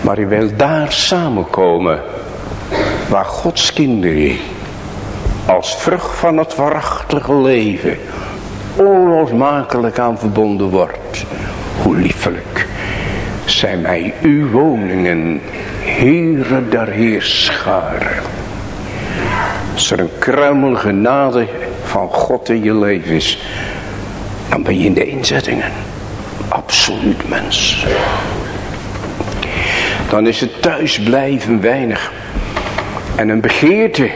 Maar hij wil daar samenkomen. Waar Gods kinderen als vrucht van het waarachtige leven onlosmakelijk aan verbonden wordt. Hoe liefelijk zijn mij uw woningen, Heere der Heerscharen. Als er een kruimel genade van God in je leven is, dan ben je in de inzettingen. Absoluut mens. Dan is het thuisblijven weinig. En een begeerte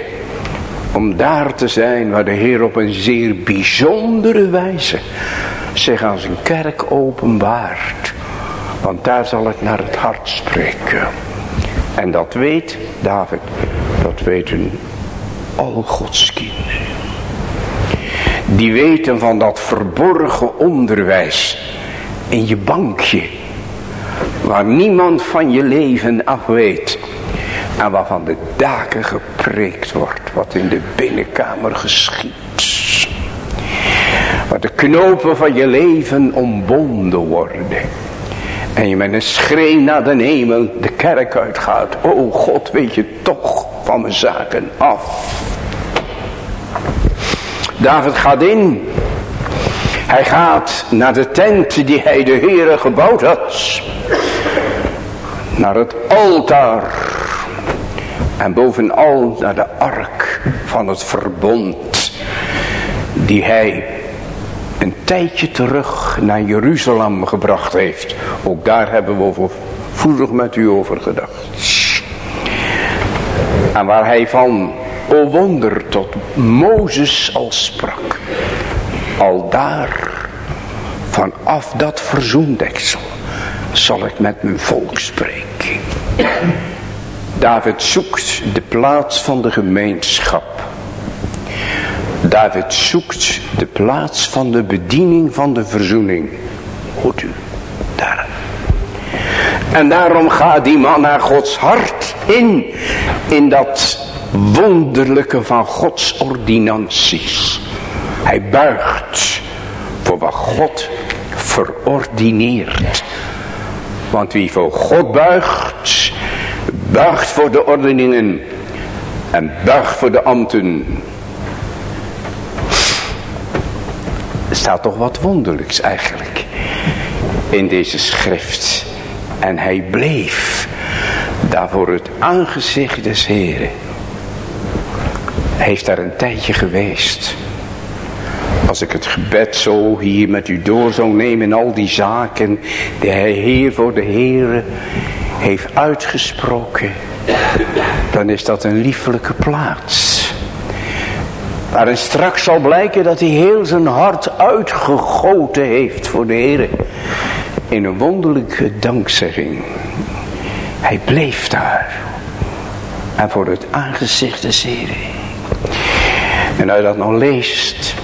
om daar te zijn waar de Heer op een zeer bijzondere wijze zich aan zijn kerk openbaart. Want daar zal het naar het hart spreken. En dat weet David, dat weten al Gods kinderen. Die weten van dat verborgen onderwijs in je bankje. Waar niemand van je leven af weet. En waarvan de daken gepreekt wordt wat in de binnenkamer geschiet. Waar de knopen van je leven ombonden worden. En je met een schreeuw naar de hemel de kerk uitgaat. Oh God, weet je toch van mijn zaken af. David gaat in. Hij gaat naar de tent die hij de Heere gebouwd had. Naar het altaar. En bovenal naar de ark van het verbond. Die hij een tijdje terug naar Jeruzalem gebracht heeft. Ook daar hebben we over, vroeger met u over gedacht. En waar hij van, o wonder, tot Mozes al sprak. Al daar, vanaf dat verzoendeksel, zal ik met mijn volk spreken. David zoekt de plaats van de gemeenschap. David zoekt de plaats van de bediening van de verzoening. Hoort u, daar. En daarom gaat die man naar Gods hart in. In dat wonderlijke van Gods ordinanties. Hij buigt voor wat God verordineert. Want wie voor God buigt, buigt voor de ordeningen en buigt voor de ambten. Er staat toch wat wonderlijks eigenlijk in deze schrift. En hij bleef daar voor het aangezicht des Heren. Hij heeft daar een tijdje geweest. Als ik het gebed zo hier met u door zou nemen al die zaken die hij hier voor de Heere heeft uitgesproken. Dan is dat een liefelijke plaats. Waarin straks zal blijken dat hij heel zijn hart uitgegoten heeft voor de Heer. In een wonderlijke dankzegging. Hij bleef daar. En voor het aangezicht des Heren. En als je dat nou leest.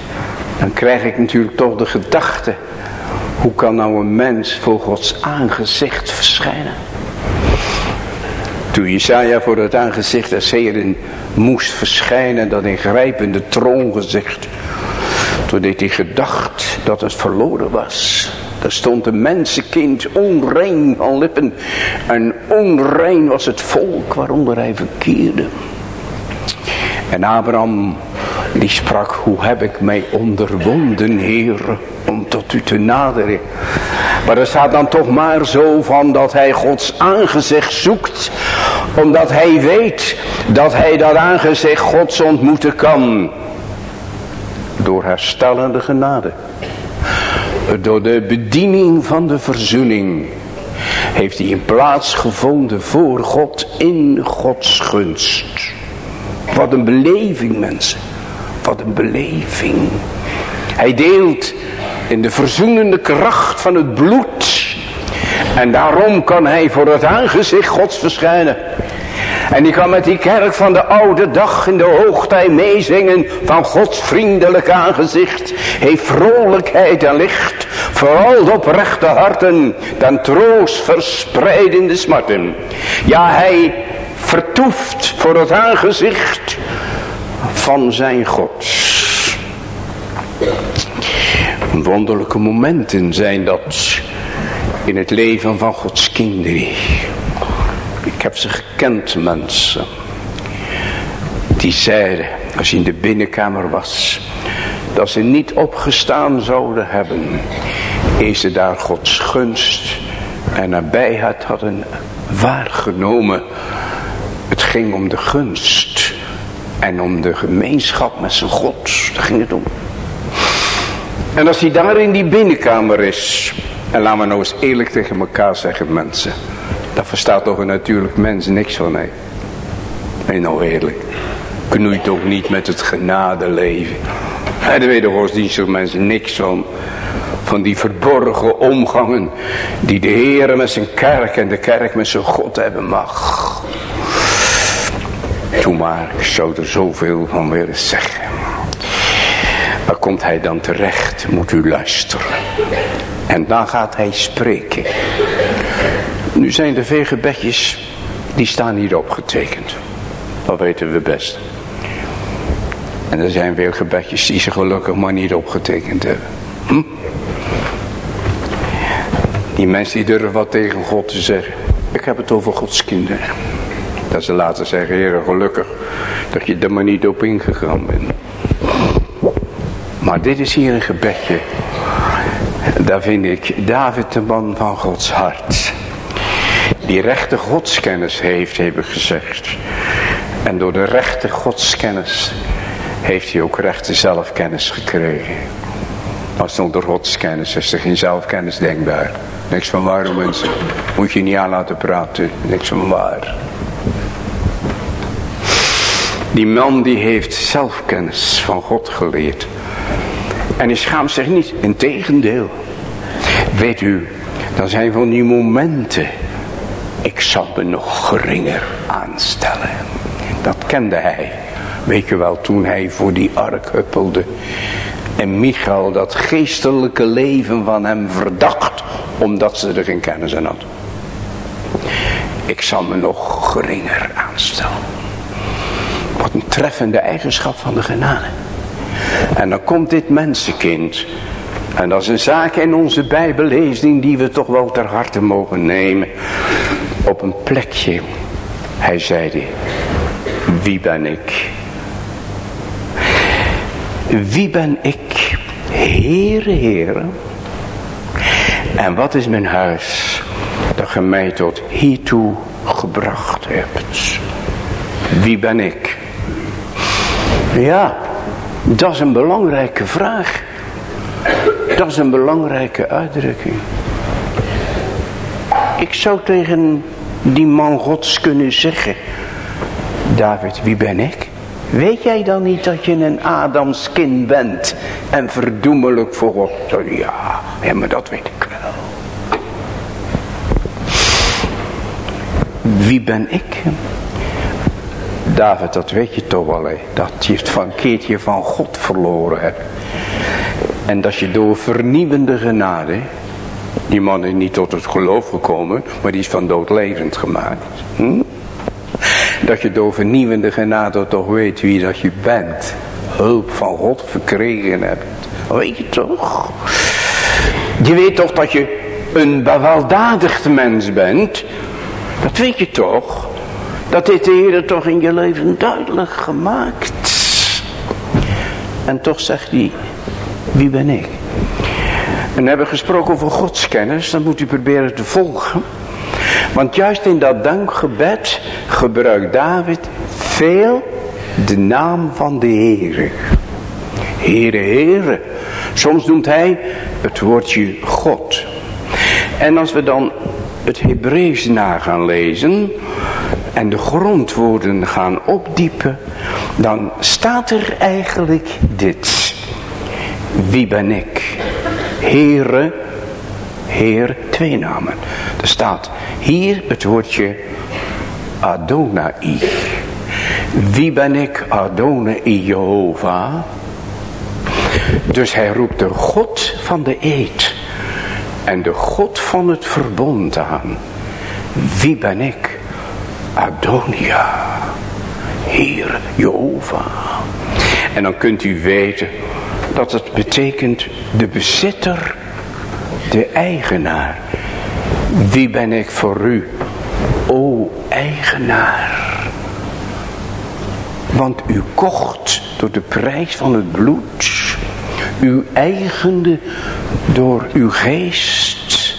Dan krijg ik natuurlijk toch de gedachte. Hoe kan nou een mens voor Gods aangezicht verschijnen? Toen Jesaja voor het aangezicht des Heren moest verschijnen, dat ingrijpende troongezicht. Toen deed hij gedacht dat het verloren was. Daar stond een mensenkind onrein van lippen. En onrein was het volk waaronder hij verkeerde. En Abraham die sprak, hoe heb ik mij onderwonden, Heer, om tot u te naderen. Maar er staat dan toch maar zo van dat hij Gods aangezicht zoekt. Omdat hij weet dat hij dat aangezicht Gods ontmoeten kan. Door herstellende genade. Door de bediening van de verzoening. Heeft hij een plaats gevonden voor God in Gods gunst. Wat een beleving mensen. Wat een beleving. Hij deelt in de verzoenende kracht van het bloed. En daarom kan hij voor het aangezicht Gods verschijnen. En die kan met die kerk van de oude dag in de hoogtij meezingen van Gods vriendelijk aangezicht. Heeft vrolijkheid en licht, vooral de oprechte harten, dan troost verspreidende smarten. Ja, hij vertoeft voor het aangezicht van zijn God. Wonderlijke momenten zijn dat in het leven van Gods kinderen. Ik heb ze gekend mensen. Die zeiden als je in de binnenkamer was. Dat ze niet opgestaan zouden hebben. Eer ze daar Gods gunst en nabijheid hadden waargenomen. Het ging om de gunst. En om de gemeenschap met zijn God. Daar ging het om. En als hij daar in die binnenkamer is. En laten we nou eens eerlijk tegen elkaar zeggen mensen. Daar verstaat toch een natuurlijk mens niks van. Nee, nee nou eerlijk. Knoeit ook niet met het genadeleven. En daar weten godsdienstige mensen niks van. Van die verborgen omgangen. Die de Heer met zijn kerk en de kerk met zijn God hebben mag. Toen maar, ik zou er zoveel van willen zeggen. Waar komt hij dan terecht, moet u luisteren. En dan gaat hij spreken. Nu zijn de vegebedjes, die staan hier opgetekend. Dat weten we best. En er zijn veel gebedjes die ze gelukkig maar niet opgetekend hebben. Hm? Die mensen die durven wat tegen God te zeggen. Ik heb het over Gods kinderen. Dat ze laten zeggen, Heer, gelukkig dat je er maar niet op ingegaan bent. Maar dit is hier een gebedje. Daar vind ik David de man van Gods hart. Die rechte godskennis heeft, heb ik gezegd. En door de rechte godskennis heeft hij ook rechte zelfkennis gekregen. Maar zonder godskennis is er geen zelfkennis denkbaar. Niks van waar mensen. Moet je niet aan laten praten. Niks van waar. Die man die heeft zelfkennis van God geleerd. En hij schaamt zich niet. Integendeel. Weet u, dan zijn van die momenten. Ik zal me nog geringer aanstellen. Dat kende hij. Weet je wel, toen hij voor die ark huppelde. En Michael dat geestelijke leven van hem verdacht. Omdat ze er geen kennis aan had. Ik zal me nog geringer aanstellen. Wat een treffende eigenschap van de genade. En dan komt dit mensenkind. En dat is een zaak in onze bijbellezing die we toch wel ter harte mogen nemen. Op een plekje. Hij zeide, wie ben ik? Wie ben ik? Heere, Heere. En wat is mijn huis? Dat je mij tot hiertoe gebracht hebt. Wie ben ik? Ja, dat is een belangrijke vraag. Dat is een belangrijke uitdrukking. Ik zou tegen die man gods kunnen zeggen. David, wie ben ik? Weet jij dan niet dat je een Adamskind bent en verdoemelijk voor God? Ja, ja, maar dat weet ik wel. Wie ben ik? David, dat weet je toch wel, hè? dat je het van keertje van God verloren hebt. En dat je door vernieuwende genade, die man is niet tot het geloof gekomen, maar die is van dood levend gemaakt. Hm? Dat je door vernieuwende genade toch weet wie dat je bent. Hulp van God verkregen hebt. Weet je toch? Je weet toch dat je een beweldadigd mens bent. Dat weet je toch? Dat heeft de Heer toch in je leven duidelijk gemaakt. En toch zegt hij, wie ben ik? En hebben gesproken over godskennis, dan moet u proberen te volgen. Want juist in dat dankgebed gebruikt David veel de naam van de Heere. Heere, Heere. Soms noemt hij het woordje God. En als we dan het Hebreeuws na gaan lezen en de grondwoorden gaan opdiepen, dan staat er eigenlijk dit. Wie ben ik? Heere, Heer, twee namen. Er staat hier het woordje Adonai. Wie ben ik, Adonai Jehovah? Dus hij roept de God van de eed en de God van het verbond aan. Wie ben ik? Adonia, Heer Jehovah. En dan kunt u weten dat het betekent de bezitter, de eigenaar. Wie ben ik voor u, o eigenaar? Want u kocht door de prijs van het bloed, uw eigende door uw geest,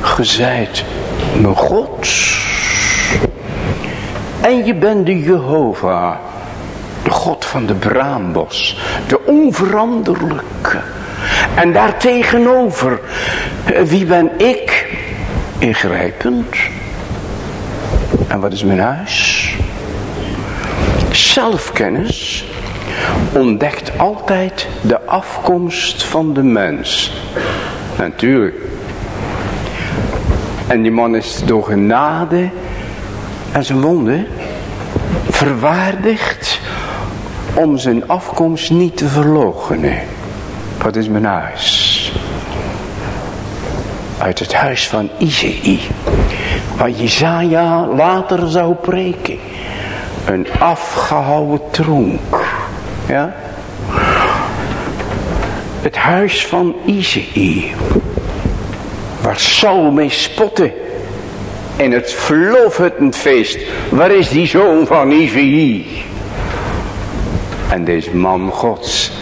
gezeid mijn God. En je bent de Jehovah, de God van de braambos, de onveranderlijke. En daartegenover, wie ben ik? Ingrijpend. En wat is mijn huis? Zelfkennis ontdekt altijd de afkomst van de mens. Natuurlijk. En die man is door genade en zijn wonden verwaardigd om zijn afkomst niet te verloochenen. Wat is mijn huis? Uit het huis van Izei. Waar Jezaja later zou preken. Een afgehouwen tronk. Ja? Het huis van Izei. Waar Saul mee spotte. In het verloofhuttenfeest. Waar is die zoon van Izei? En deze man gods.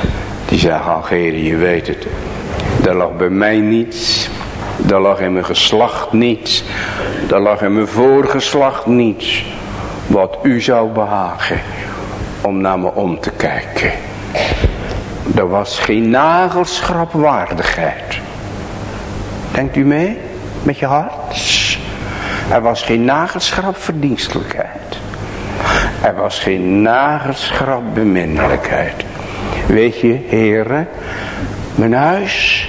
Die zei, ach je weet het. Er lag bij mij niets. Er lag in mijn geslacht niets. Er lag in mijn voorgeslacht niets. Wat u zou behagen om naar me om te kijken. Er was geen nagelschrapwaardigheid. Denkt u mee? Met je hart? Er was geen nagelschrapverdienstelijkheid. Er was geen nagelschrap beminnelijkheid. Weet je, heren, mijn huis,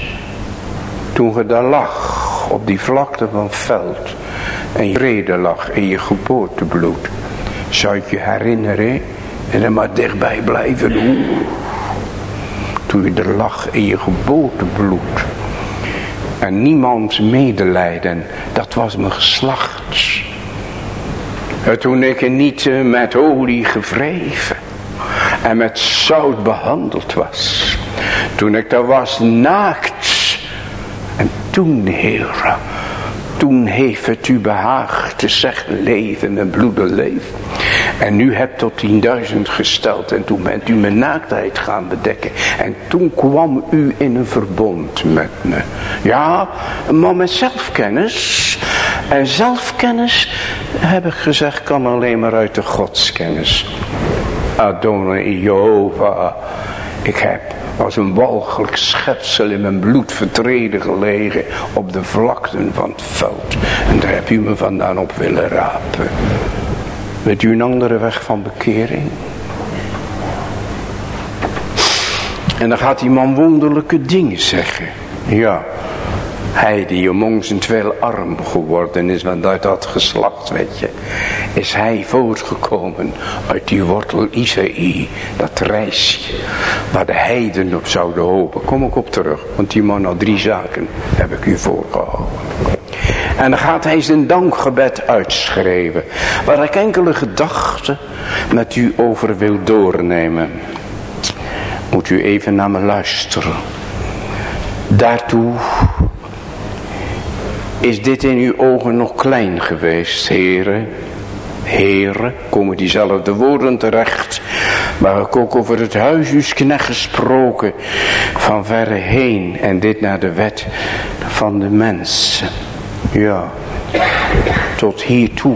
toen je daar lag, op die vlakte van veld, en je reden lag in je geboortebloed, zou je je herinneren en er maar dichtbij blijven doen. Toen je er lag in je geboortebloed. En niemands medelijden, dat was mijn geslacht. En toen ik niet eh, met olie gevreven en met zout behandeld was. Toen ik daar was naakt toen, Heere, toen heeft het u behaagd te zeggen leven en bloeden leef. En nu hebt tot tienduizend gesteld en toen bent u mijn naaktheid gaan bedekken. En toen kwam u in een verbond met me. Ja, maar met zelfkennis. En zelfkennis, heb ik gezegd, kan alleen maar uit de godskennis. Adonai Jehovah, ik heb als een walgelijk schepsel in mijn bloed vertreden gelegen op de vlakten van het veld. En daar heb u me vandaan op willen rapen. Weet u een andere weg van bekering? En dan gaat die man wonderlijke dingen zeggen. Ja, hij die om twee arm geworden is, want uit dat geslacht, weet je, is hij voortgekomen uit die wortel Isaïe, dat reisje, waar de heiden op zouden hopen. Kom ik op terug, want die man had drie zaken, heb ik u voorgehouden. En dan gaat hij zijn dankgebed uitschrijven, waar ik enkele gedachten met u over wil doornemen. Moet u even naar me luisteren. Daartoe is dit in uw ogen nog klein geweest, heren? Heren, komen diezelfde woorden terecht. Maar ik ook over het huishusknecht gesproken. Van verre heen. En dit naar de wet van de mensen. Ja. Tot hiertoe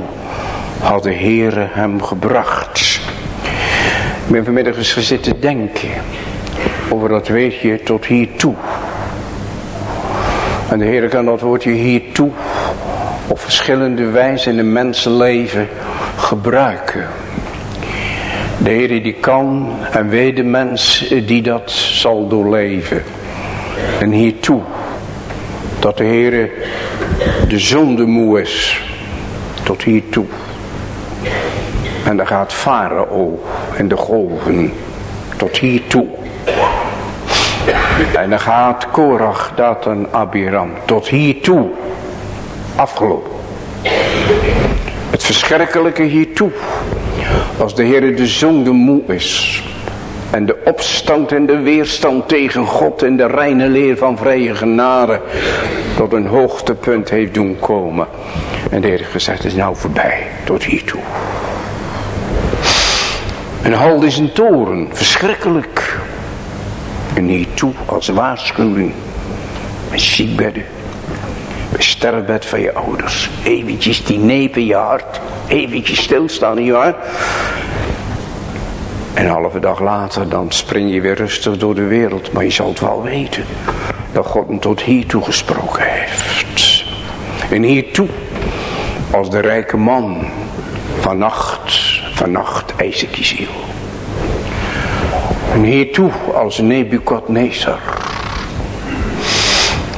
had de Heere hem gebracht. Ik ben vanmiddag eens gezitten denken. Over dat weetje tot hiertoe. En de Heer kan dat woordje hiertoe op verschillende wijzen in een mensenleven gebruiken. De Heer die kan en weet de mens die dat zal doorleven. En hiertoe dat de Heer de zonde moe is tot hiertoe. En dan gaat Farao en de golven tot hiertoe. En dan gaat Korach, Datan, Abiram tot hiertoe. Afgelopen. Het verschrikkelijke hiertoe. Als de Heer de zonde moe is. En de opstand en de weerstand tegen God en de reine leer van vrije genade tot een hoogtepunt heeft doen komen. En de Heer gezegd, is nou voorbij, tot hiertoe. En hal is een toren, verschrikkelijk. En hiertoe als waarschuwing. Met ziekbedden. Met sterfbed van je ouders. Eventjes die neep in je hart. Eventjes stilstaan hart. En een halve dag later dan spring je weer rustig door de wereld. Maar je zal het wel weten. Dat God hem tot hiertoe gesproken heeft. En hiertoe. Als de rijke man. Vannacht. Vannacht eis ik je ziel. En hiertoe als Nebukadnezar.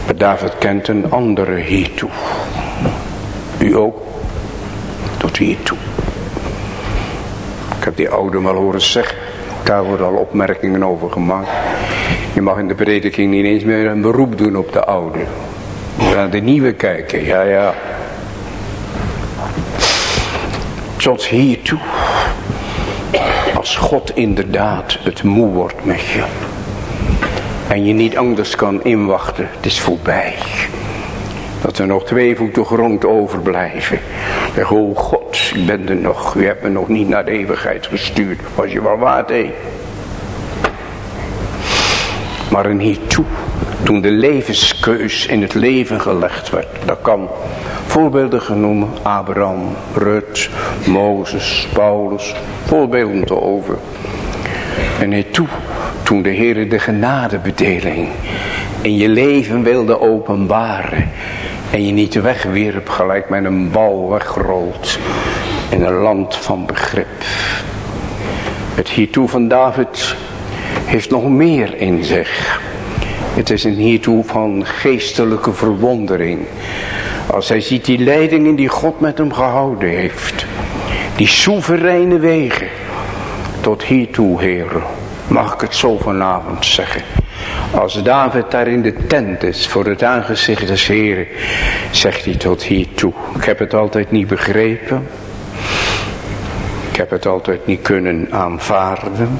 Maar David kent een andere hiertoe. U ook. Tot hiertoe. Ik heb die oude wel horen zeggen. Daar worden al opmerkingen over gemaakt. Je mag in de prediking niet eens meer een beroep doen op de oude. Gaan de nieuwe kijken. Ja, ja. Tot hiertoe. Als God inderdaad het moe wordt met je. En je niet anders kan inwachten. Het is voorbij. Dat er nog twee voeten grond overblijven. Zeg, oh God, ik ben er nog. U hebt me nog niet naar de eeuwigheid gestuurd. Was je wel waard, hé? Maar een hiertoe. Toen de levenskeus in het leven gelegd werd. Dat kan voorbeelden genoemd. Abraham, Rut, Mozes, Paulus. Voorbeelden te over. En hiertoe. Toen de Heer de genadebedeling in je leven wilde openbaren. En je niet wegwierp gelijk met een bal wegrolt. In een land van begrip. Het hiertoe van David heeft nog meer in zich. Het is een hiertoe van geestelijke verwondering. Als hij ziet die leidingen die God met hem gehouden heeft. Die soevereine wegen. Tot hiertoe, Heer. Mag ik het zo vanavond zeggen. Als David daar in de tent is voor het aangezicht des Heren, zegt hij tot hiertoe. Ik heb het altijd niet begrepen. Ik heb het altijd niet kunnen aanvaarden.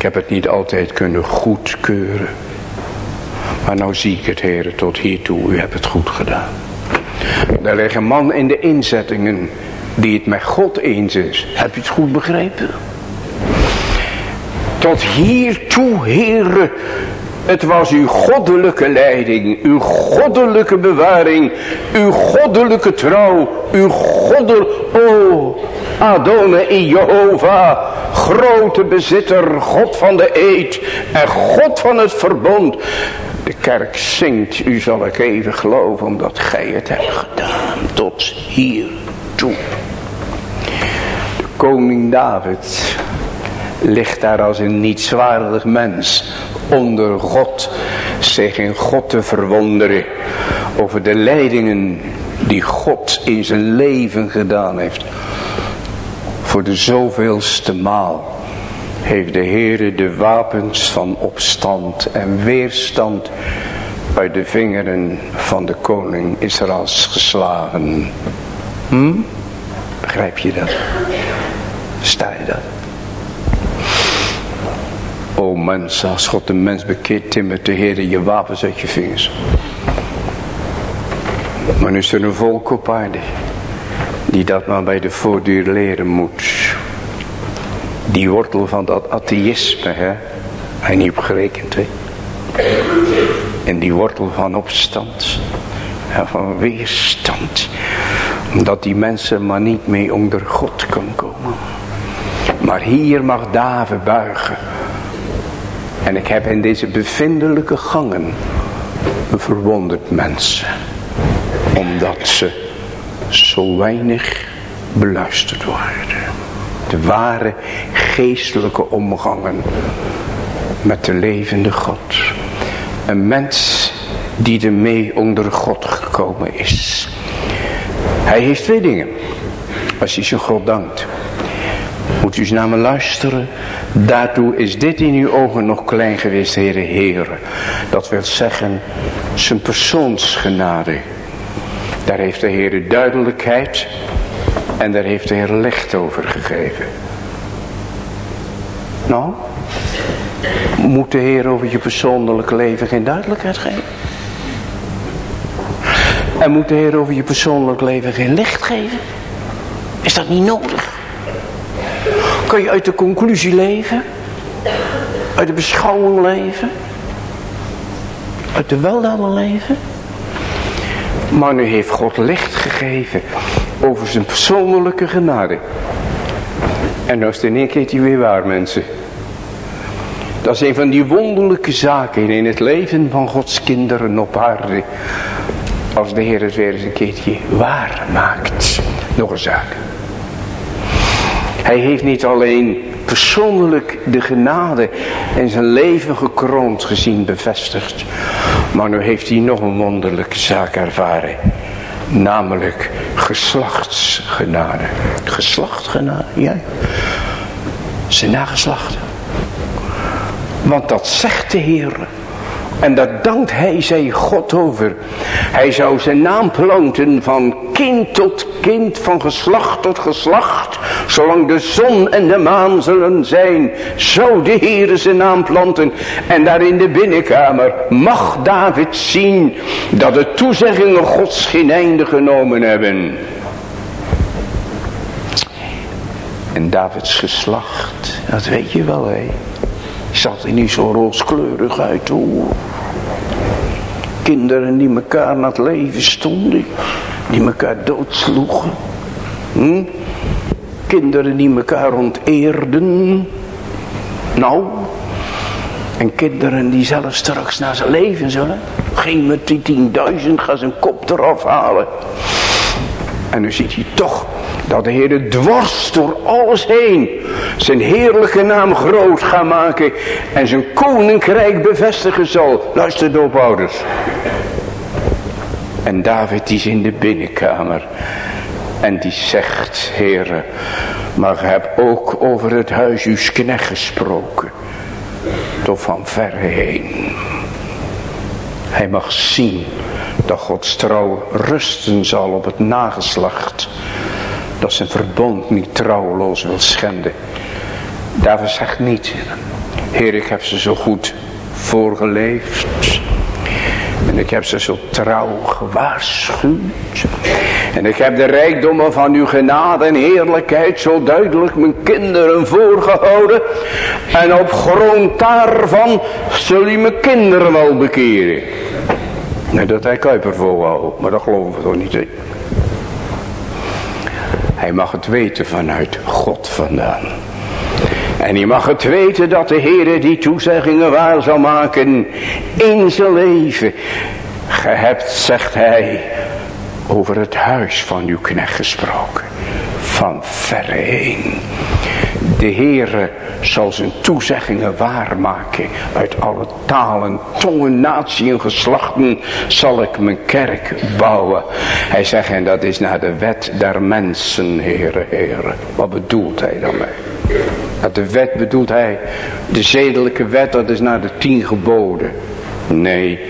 Ik heb het niet altijd kunnen goedkeuren. Maar nou zie ik het, heren, tot hiertoe. U hebt het goed gedaan. Er liggen man in de inzettingen die het met God eens is. Heb je het goed begrepen? Tot hiertoe, heren, het was uw goddelijke leiding, uw goddelijke bewaring, uw goddelijke trouw, uw goddelijke, oh, Adonai Jehovah, grote bezitter, God van de eed en God van het verbond. De kerk zingt, u zal ik even geloven, omdat gij het hebt gedaan, tot hier toe. De koning David ligt daar als een nietswaardig mens onder God zich in God te verwonderen over de leidingen die God in zijn leven gedaan heeft. Voor de zoveelste maal heeft de Heere de wapens van opstand en weerstand uit de vingeren van de koning Israëls geslagen. Hm? Begrijp je dat? Sta je dat? O mens, als God de mens bekeert, timmert de Heer je wapens uit je vingers. Maar nu is er een volk op aarde, die dat maar bij de voorduur leren moet. Die wortel van dat atheïsme, hè, hij niet opgerekend, hè. En die wortel van opstand en van weerstand. Omdat die mensen maar niet mee onder God kan komen. Maar hier mag David buigen en ik heb in deze bevindelijke gangen verwonderd mensen. Omdat ze zo weinig beluisterd worden. De ware geestelijke omgangen met de levende God. Een mens die ermee onder God gekomen is. Hij heeft twee dingen. Als hij zijn God dankt. Moet u eens naar me luisteren. Daartoe is dit in uw ogen nog klein geweest, Heere Heere. Dat wil zeggen, zijn persoonsgenade. Daar heeft de Heer duidelijkheid en daar heeft de Heer licht over gegeven. Nou, moet de Heer over je persoonlijke leven geen duidelijkheid geven? En moet de Heer over je persoonlijk leven geen licht geven? Is dat niet nodig? Kan je uit de conclusie leven? Uit de beschouwing leven? Uit de weldaden leven? Maar nu heeft God licht gegeven over zijn persoonlijke genade. En nou is het in één keertje weer waar mensen. Dat is een van die wonderlijke zaken in het leven van Gods kinderen op aarde. Als de Heer het weer eens een keertje waar maakt. Nog een zaak. Hij heeft niet alleen persoonlijk de genade en zijn leven gekroond gezien bevestigd. Maar nu heeft hij nog een wonderlijke zaak ervaren. Namelijk geslachtsgenade. Geslachtgenade, ja. Zijn nageslachten. Want dat zegt de Heer. En daar dankt hij zijn God over. Hij zou zijn naam planten van kind tot kind, van geslacht tot geslacht. Zolang de zon en de maan zullen zijn, zou de Heer zijn naam planten. En daar in de binnenkamer mag David zien dat de toezeggingen Gods geen einde genomen hebben. En Davids geslacht, dat weet je wel hé. Zat er niet zo rooskleurig uit hoor. Kinderen die elkaar naar het leven stonden. Die elkaar doodsloegen. Hm? Kinderen die elkaar onteerden. Nou. En kinderen die zelf straks naar zijn leven zullen. Geen met die tienduizend gaan zijn kop eraf halen. En nu ziet hij toch dat de Heer dwars door alles heen zijn heerlijke naam groot gaat maken en zijn koninkrijk bevestigen zal. Luister de ouders. En David is in de binnenkamer en die zegt, Heere, maar ik heb ook over het huis uw knecht gesproken. Tot van verre heen. Hij mag zien dat Gods trouw rusten zal op het nageslacht. Dat zijn verbond niet trouweloos wil schenden. David zegt niet, Heer ik heb ze zo goed voorgeleefd. En ik heb ze zo trouw gewaarschuwd. En ik heb de rijkdommen van uw genade en heerlijkheid zo duidelijk mijn kinderen voorgehouden. En op grond daarvan zul u mijn kinderen wel bekeren. Nee, dat hij Kuiper volhouden, maar dat geloven we toch niet in. Hij mag het weten vanuit God vandaan. En hij mag het weten dat de Heer die toezeggingen waar zal maken in zijn leven. Ge hebt, zegt hij, over het huis van uw knecht gesproken. Van verre heen. De Heere zal zijn toezeggingen waarmaken. Uit alle talen, tongen, natie en geslachten zal ik mijn kerk bouwen. Hij zegt en dat is naar de wet der mensen, Heere, Heere. Wat bedoelt hij daarmee? Dat de wet bedoelt hij, de zedelijke wet, dat is naar de tien geboden. Nee,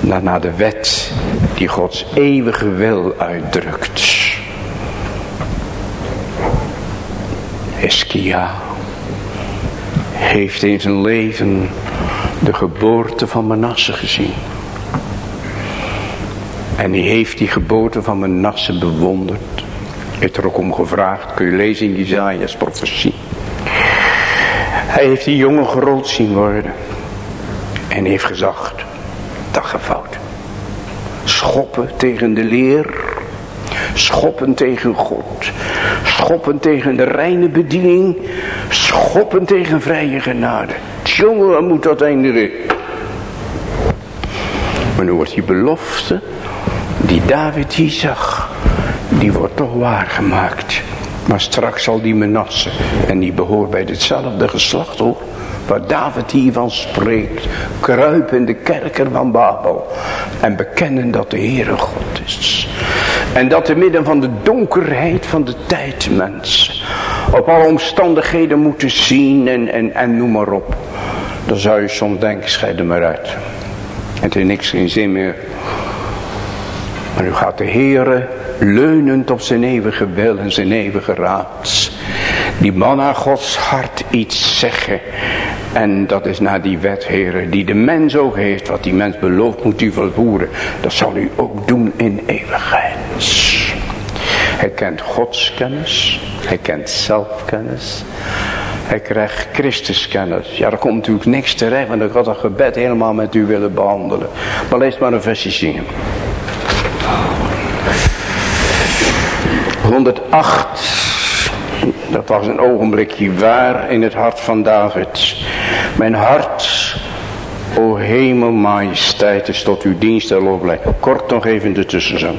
naar, de wet die Gods eeuwige wil uitdrukt. Eskia heeft in zijn leven de geboorte van Manasse gezien. En hij heeft die geboorte van Manasse bewonderd. Heeft er ook om gevraagd, kun je lezen in Isaiah's profetie. Hij heeft die jongen groot zien worden. En heeft gezegd, dat gefout. Schoppen tegen de leer. Schoppen tegen God. Schoppen tegen de reine bediening. Schoppen tegen vrije genade. Wat moet dat eindigen? Maar nu wordt die belofte die David hier zag. Die wordt toch waargemaakt. Maar straks zal die Menasse. En die behoort bij hetzelfde geslacht hoor. Waar David hiervan spreekt. Kruip in de kerker van Babel. En bekennen dat de Heere God is. En dat te midden van de donkerheid van de tijd mensen. Op alle omstandigheden moeten zien en, en, en noem maar op. Dan zou je soms denken, scheid er maar uit. Het heeft niks geen zin meer. Maar nu gaat de Heere leunend op zijn eeuwige wil en zijn eeuwige raad. Die man naar Gods hart iets zeggen. En dat is naar die wet, heren, die de mens ook heeft. Wat die mens belooft moet u volvoeren. Dat zal u ook doen in eeuwigheid. Hij kent Gods kennis. Hij kent zelfkennis. Hij krijgt Christuskennis. Ja, daar komt natuurlijk niks terecht, want ik had dat gebed helemaal met u willen behandelen. Maar lees maar een versje zingen. 108. Dat was een ogenblikje waar in het hart van David. Mijn hart, o hemel majesteit, is tot uw dienst en lof Kort nog even de tussenzang.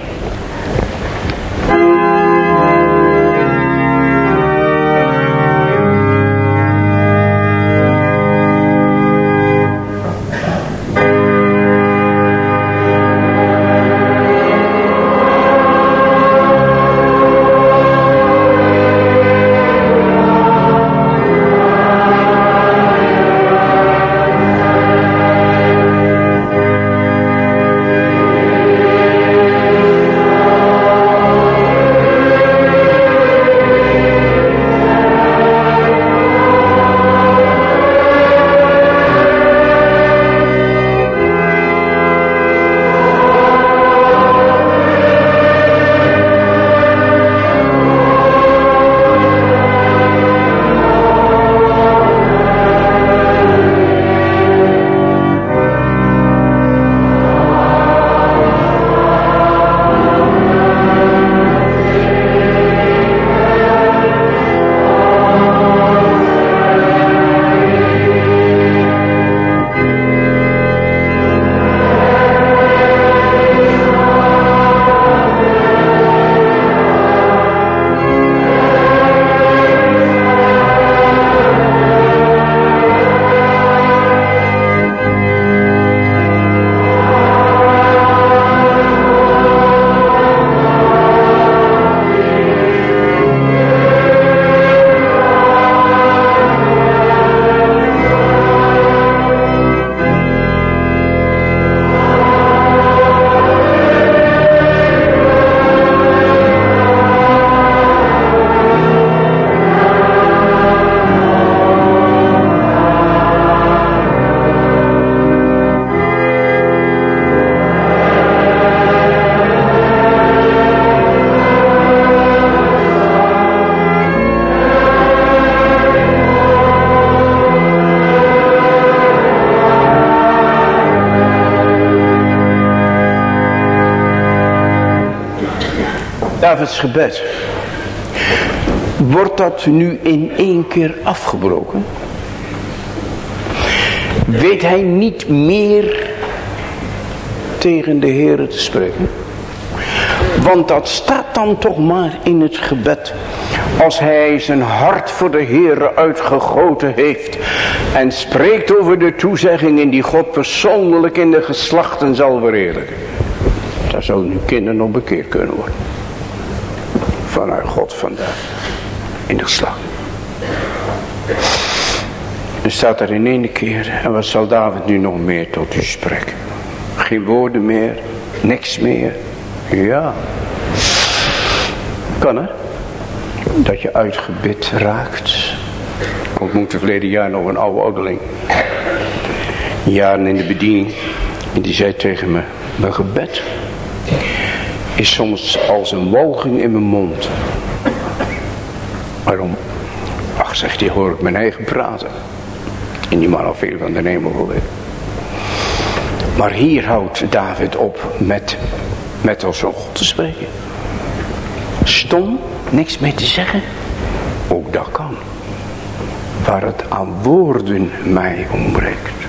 Davids gebed. Wordt dat nu in één keer afgebroken? Weet hij niet meer tegen de Heer te spreken? Want dat staat dan toch maar in het gebed. Als hij zijn hart voor de Heer uitgegoten heeft. En spreekt over de toezeggingen die God persoonlijk in de geslachten zal verheerlijken. Daar zullen nu kinderen nog bekeerd kunnen worden. God vandaag. In de slag. Er staat er in één keer. En wat zal David nu nog meer tot u spreken? Geen woorden meer. Niks meer. Ja. Kan hè? Dat je uitgebid raakt. Ik ontmoette verleden jaar nog een oude ouderling. Jaren in de bediening. En die zei tegen me. Mijn gebed is soms als een walging in mijn mond. Waarom? Ach, zegt hij, hoor ik mijn eigen praten. En die man al veel van de geleden. Maar hier houdt David op met, met als God te spreken. Stom, niks meer te zeggen. Ook dat kan. Waar het aan woorden mij ontbreekt.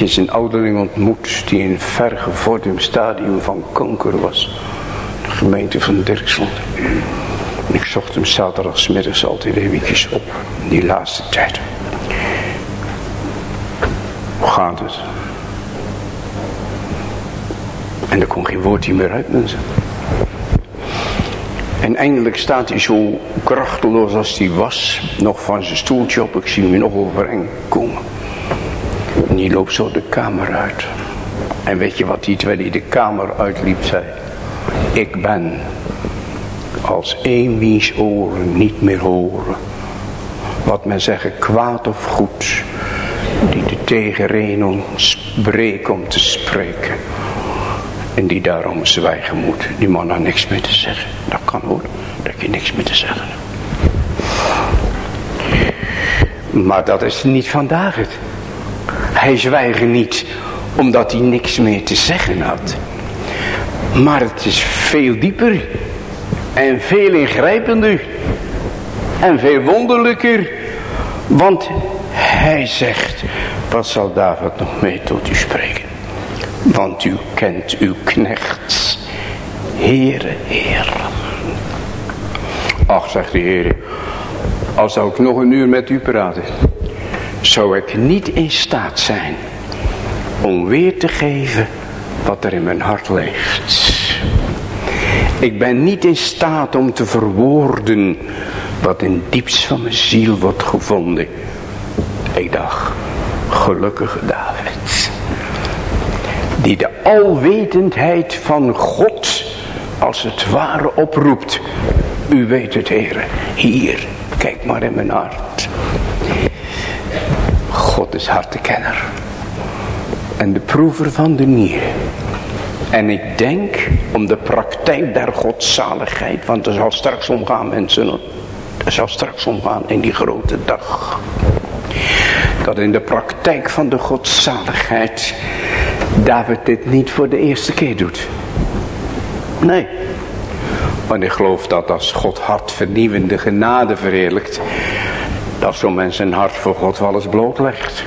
Het is een ouderling ontmoet die in een vergevorderd stadium van kanker was. De gemeente van Dirksland. Ik zocht hem zaterdagsmiddags altijd eventjes op. Die laatste tijd. Hoe gaat het? En er kon geen woordje meer uit mensen. En eindelijk staat hij zo krachteloos als hij was. Nog van zijn stoeltje op. Ik zie hem nog overeind komen. Die loopt zo de kamer uit. En weet je wat hij terwijl hij de kamer uitliep zei? Ik ben als een wiens oren niet meer horen. Wat men zeggen kwaad of goed. Die de tegenreden spreken om te spreken. En die daarom zwijgen moet. Die man had niks meer te zeggen. Dat kan hoor. Dat je niks meer te zeggen Maar dat is niet van David. Hij zwijgt niet omdat hij niks meer te zeggen had. Maar het is veel dieper. En veel ingrijpender. En veel wonderlijker. Want hij zegt, wat zal David nog mee tot u spreken? Want u kent uw knechts. Heere, Heer. Ach, zegt de Heer. Als zou ik nog een uur met u praten. Zou ik niet in staat zijn. Om weer te geven wat er in mijn hart leeft. Ik ben niet in staat om te verwoorden wat in diepst van mijn ziel wordt gevonden. Ik dacht, gelukkige David. Die de alwetendheid van God als het ware oproept. U weet het heren, hier, kijk maar in mijn hart. God is hartekenner. En de proever van de nieren. En ik denk om de praktijk der godzaligheid. Want er zal straks omgaan mensen. Er zal straks omgaan in die grote dag. Dat in de praktijk van de godzaligheid. David dit niet voor de eerste keer doet. Nee. Want ik geloof dat als God hart vernieuwende genade verheerlijkt. Dat zo'n mens zijn hart voor God wel eens blootlegt.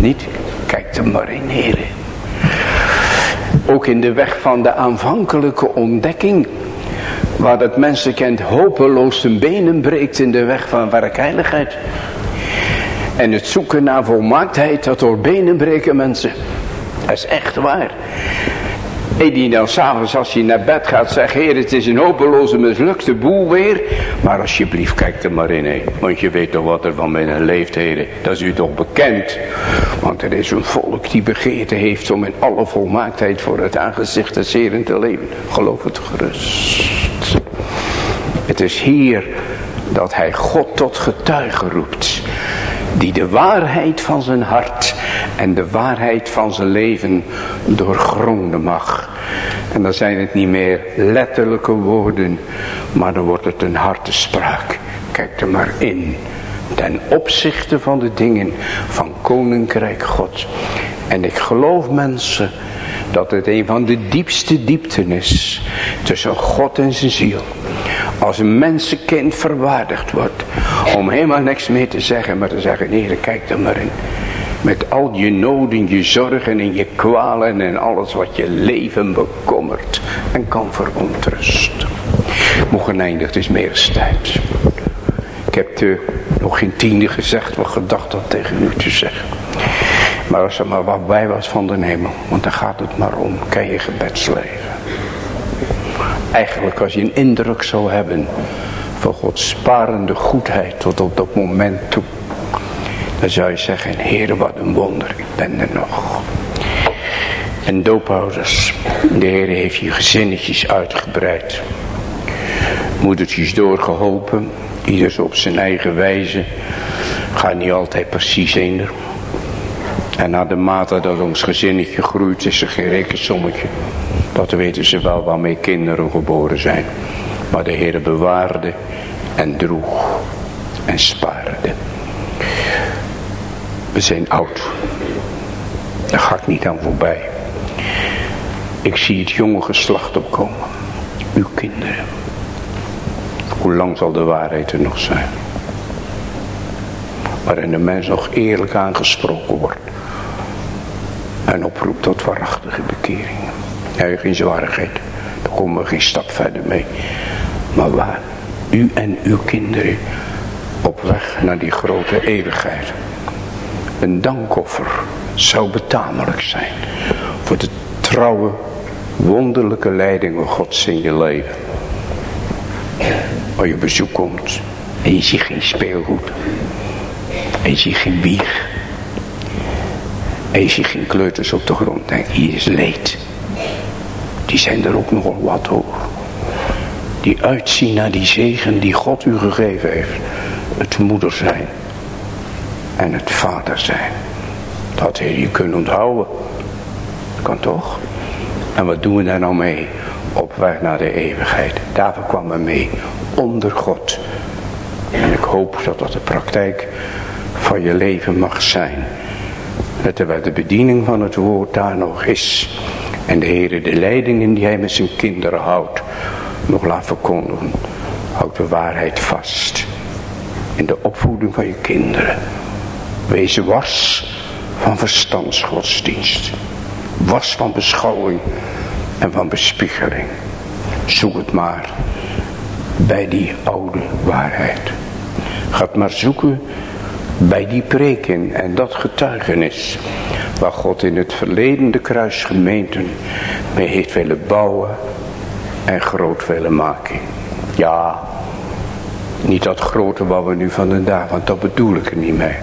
Niet? Kijk er maar in heren. Ook in de weg van de aanvankelijke ontdekking. Waar het mensenkent hopeloos zijn benen breekt in de weg van werkheiligheid. En het zoeken naar volmaaktheid, dat door benen breken mensen. Dat is echt waar. En die dan s'avonds als hij naar bed gaat zegt, heer het is een hopeloze mislukte boel weer. Maar alsjeblieft kijk er maar in. Want je weet toch wat er van leeft heren. Dat is u toch bekend. Want er is een volk die begeerte heeft om in alle volmaaktheid voor het aangezicht des Heren te leven. Geloof het gerust. Het is hier dat hij God tot getuige roept. Die de waarheid van zijn hart en de waarheid van zijn leven doorgronden mag. En dan zijn het niet meer letterlijke woorden, maar dan wordt het een hartespraak. Kijk er maar in. Ten opzichte van de dingen van Koninkrijk God. En ik geloof mensen Dat het een van de diepste diepten is tussen God en zijn ziel. Als een mensenkind verwaardigd wordt. Om helemaal niks meer te zeggen. Maar te zeggen, nee, kijk er maar in. Met al je noden, je zorgen en je kwalen en alles wat je leven bekommert. En kan verontrusten. Mocht geneindigd is meer tijd. Ik heb de, nog geen tiende gezegd wat gedacht had tegen u te zeggen. Maar als er maar wat bij was van de hemel. Want daar gaat het maar om. Ken je gebedsleven. Eigenlijk als je een indruk zou hebben. Van Gods sparende goedheid tot op dat moment toe. Dan zou je zeggen. Heer wat een wonder. Ik ben er nog. En doophouders. De Heer heeft je gezinnetjes uitgebreid. Moedertjes doorgeholpen. Ieders op zijn eigen wijze. Gaat niet altijd precies eender. En naar de mate dat ons gezinnetje groeit is er geen rekensommetje. Dat weten ze wel waarmee kinderen geboren zijn. Maar de Heer bewaarde en droeg en spaarde. We zijn oud. Daar ga ik niet aan voorbij. Ik zie het jonge geslacht opkomen. Uw kinderen. Hoe lang zal de waarheid er nog zijn? Waarin de mens nog eerlijk aangesproken wordt. En oproept tot waarachtige bekering. Ja, geen zwarigheid. Daar komen we geen stap verder mee. Maar waar u en uw kinderen op weg naar die grote eeuwigheid. Een dankoffer zou betamelijk zijn. Voor de trouwe, wonderlijke leidingen Gods in je leven. Waar je bezoek komt en je ziet geen speelgoed. En je ziet geen wieg. En je ziet geen kleuters op de grond. Denk, hier is leed. Die zijn er ook nogal wat hoor. Die uitzien naar die zegen die God u gegeven heeft. Het moeder zijn. En het vader zijn. Dat hij je kunt onthouden. Kan toch? En wat doen we daar nou mee? Op weg naar de eeuwigheid. Daarvoor kwam we mee. Onder God. En ik hoop dat dat de praktijk van je leven mag zijn. Terwijl de bediening van het woord daar nog is. En de Heer de leidingen die hij met zijn kinderen houdt. Nog laat verkondigen. Houd de waarheid vast. In de opvoeding van je kinderen. Wees was van verstandsgodsdienst. Was van beschouwing en van bespiegeling. Zoek het maar bij die oude waarheid. Ga maar zoeken bij die preken en dat getuigenis waar God in het verleden de kruisgemeenten mee heeft willen bouwen en groot willen maken. Ja, niet dat grote wat we nu van de dag, want dat bedoel ik er niet mee.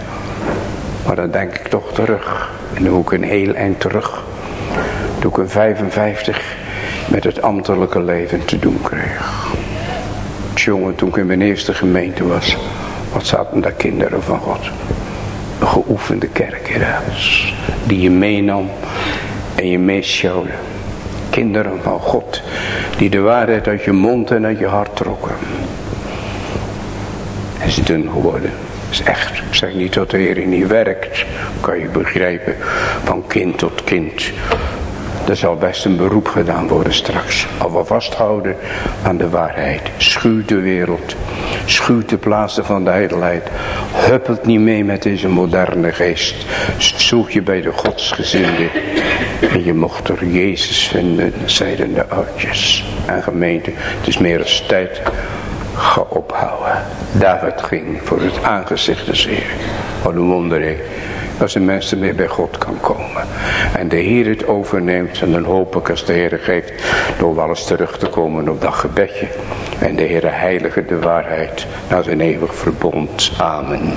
Maar dan denk ik toch terug. En dan ik een heel eind terug. Toen ik een 55 met het ambtelijke leven te doen kreeg. Jongen, toen ik in mijn eerste gemeente was. Wat zaten daar kinderen van God. Een geoefende kerkeraars. Die je meenam en je meeschouwde. Kinderen van God. Die de waarheid uit je mond en uit je hart trokken. Het is dun geworden. Is echt. Ik zeg niet dat de Heer niet werkt. Kan je begrijpen. Van kind tot kind. Er zal best een beroep gedaan worden straks. Al we vasthouden aan de waarheid. Schuw de wereld. Schuw de plaatsen van de ijdelheid. Huppelt niet mee met deze moderne geest. Zoek je bij de godsgezinde. En je mocht er Jezus vinden, zeiden de oudjes. En gemeente, het is meer als tijd. Ga ophouden. David ging voor het aangezicht des Heer. Wat een wonder als een mens ermee bij God kan komen. En de Heer het overneemt. En dan hoop ik als de Heer geeft. Door eens terug te komen op dat gebedje. En de Heer heilige de waarheid. Naar zijn eeuwig verbond. Amen.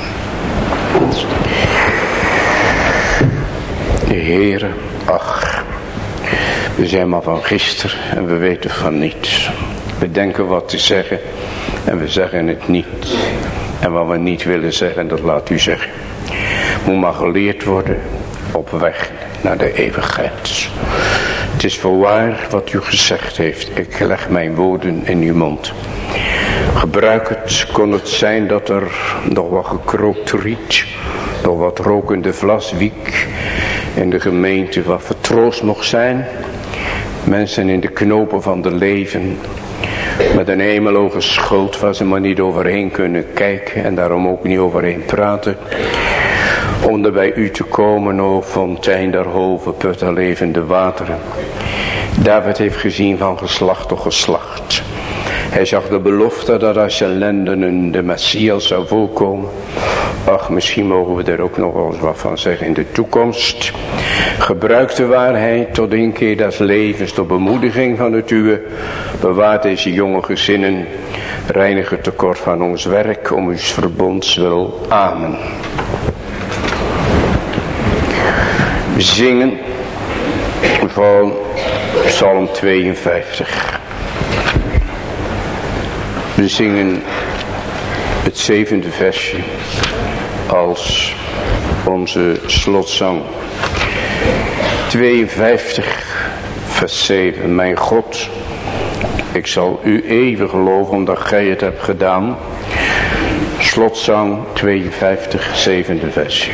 De Heer, ach. We zijn maar van gisteren en we weten van niets. We denken wat te zeggen en we zeggen het niet. En wat we niet willen zeggen, dat laat u zeggen moet maar geleerd worden op weg naar de eeuwigheid. Het is voorwaar wat u gezegd heeft. Ik leg mijn woorden in uw mond. Gebruik het, kon het zijn dat er nog wat gekrookt riet, nog wat rokende vlaswiek in de gemeente wat vertroost mocht zijn. Mensen in de knopen van de leven. Met een hemeloge schoot waar ze maar niet overheen kunnen kijken en daarom ook niet overheen praten. Om er bij u te komen, o fontein der hoven, put levende wateren. David heeft gezien van geslacht tot geslacht. Hij zag de belofte dat als je lendenen de Messias zou voorkomen. Ach, misschien mogen we er ook nog eens wat van zeggen in de toekomst. Gebruik de waarheid tot inkeer des levens, tot bemoediging van het uwe. Bewaar deze jonge gezinnen. Reinig het tekort van ons werk om uw verbonds wil. Amen. Zingen van Psalm 52. We zingen het zevende versje als onze slotzang. 52 vers 7. Mijn God, ik zal u eeuwig geloven omdat gij het hebt gedaan. Slotzang 52 zevende versje.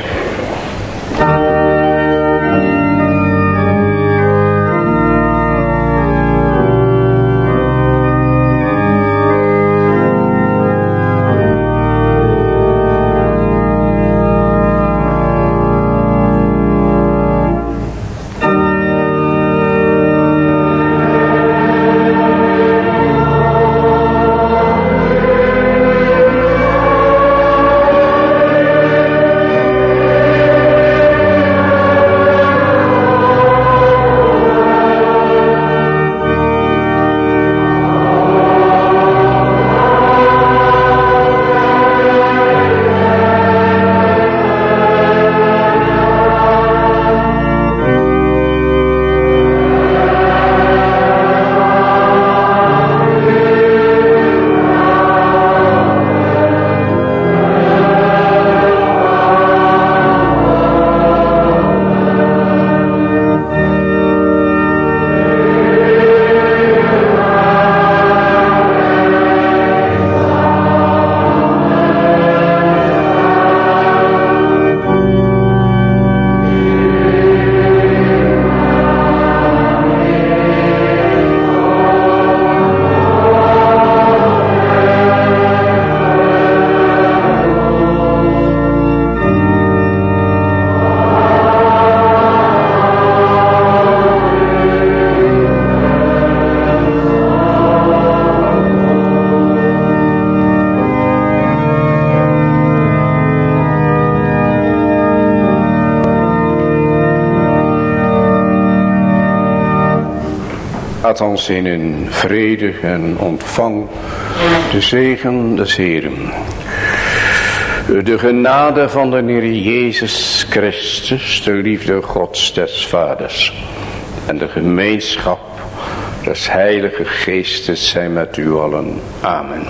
Ons in vrede en ontvang de zegen des Heren. De genade van de Heer Jezus Christus, de liefde Gods des Vaders en de gemeenschap des Heilige Geestes zijn met u allen. Amen.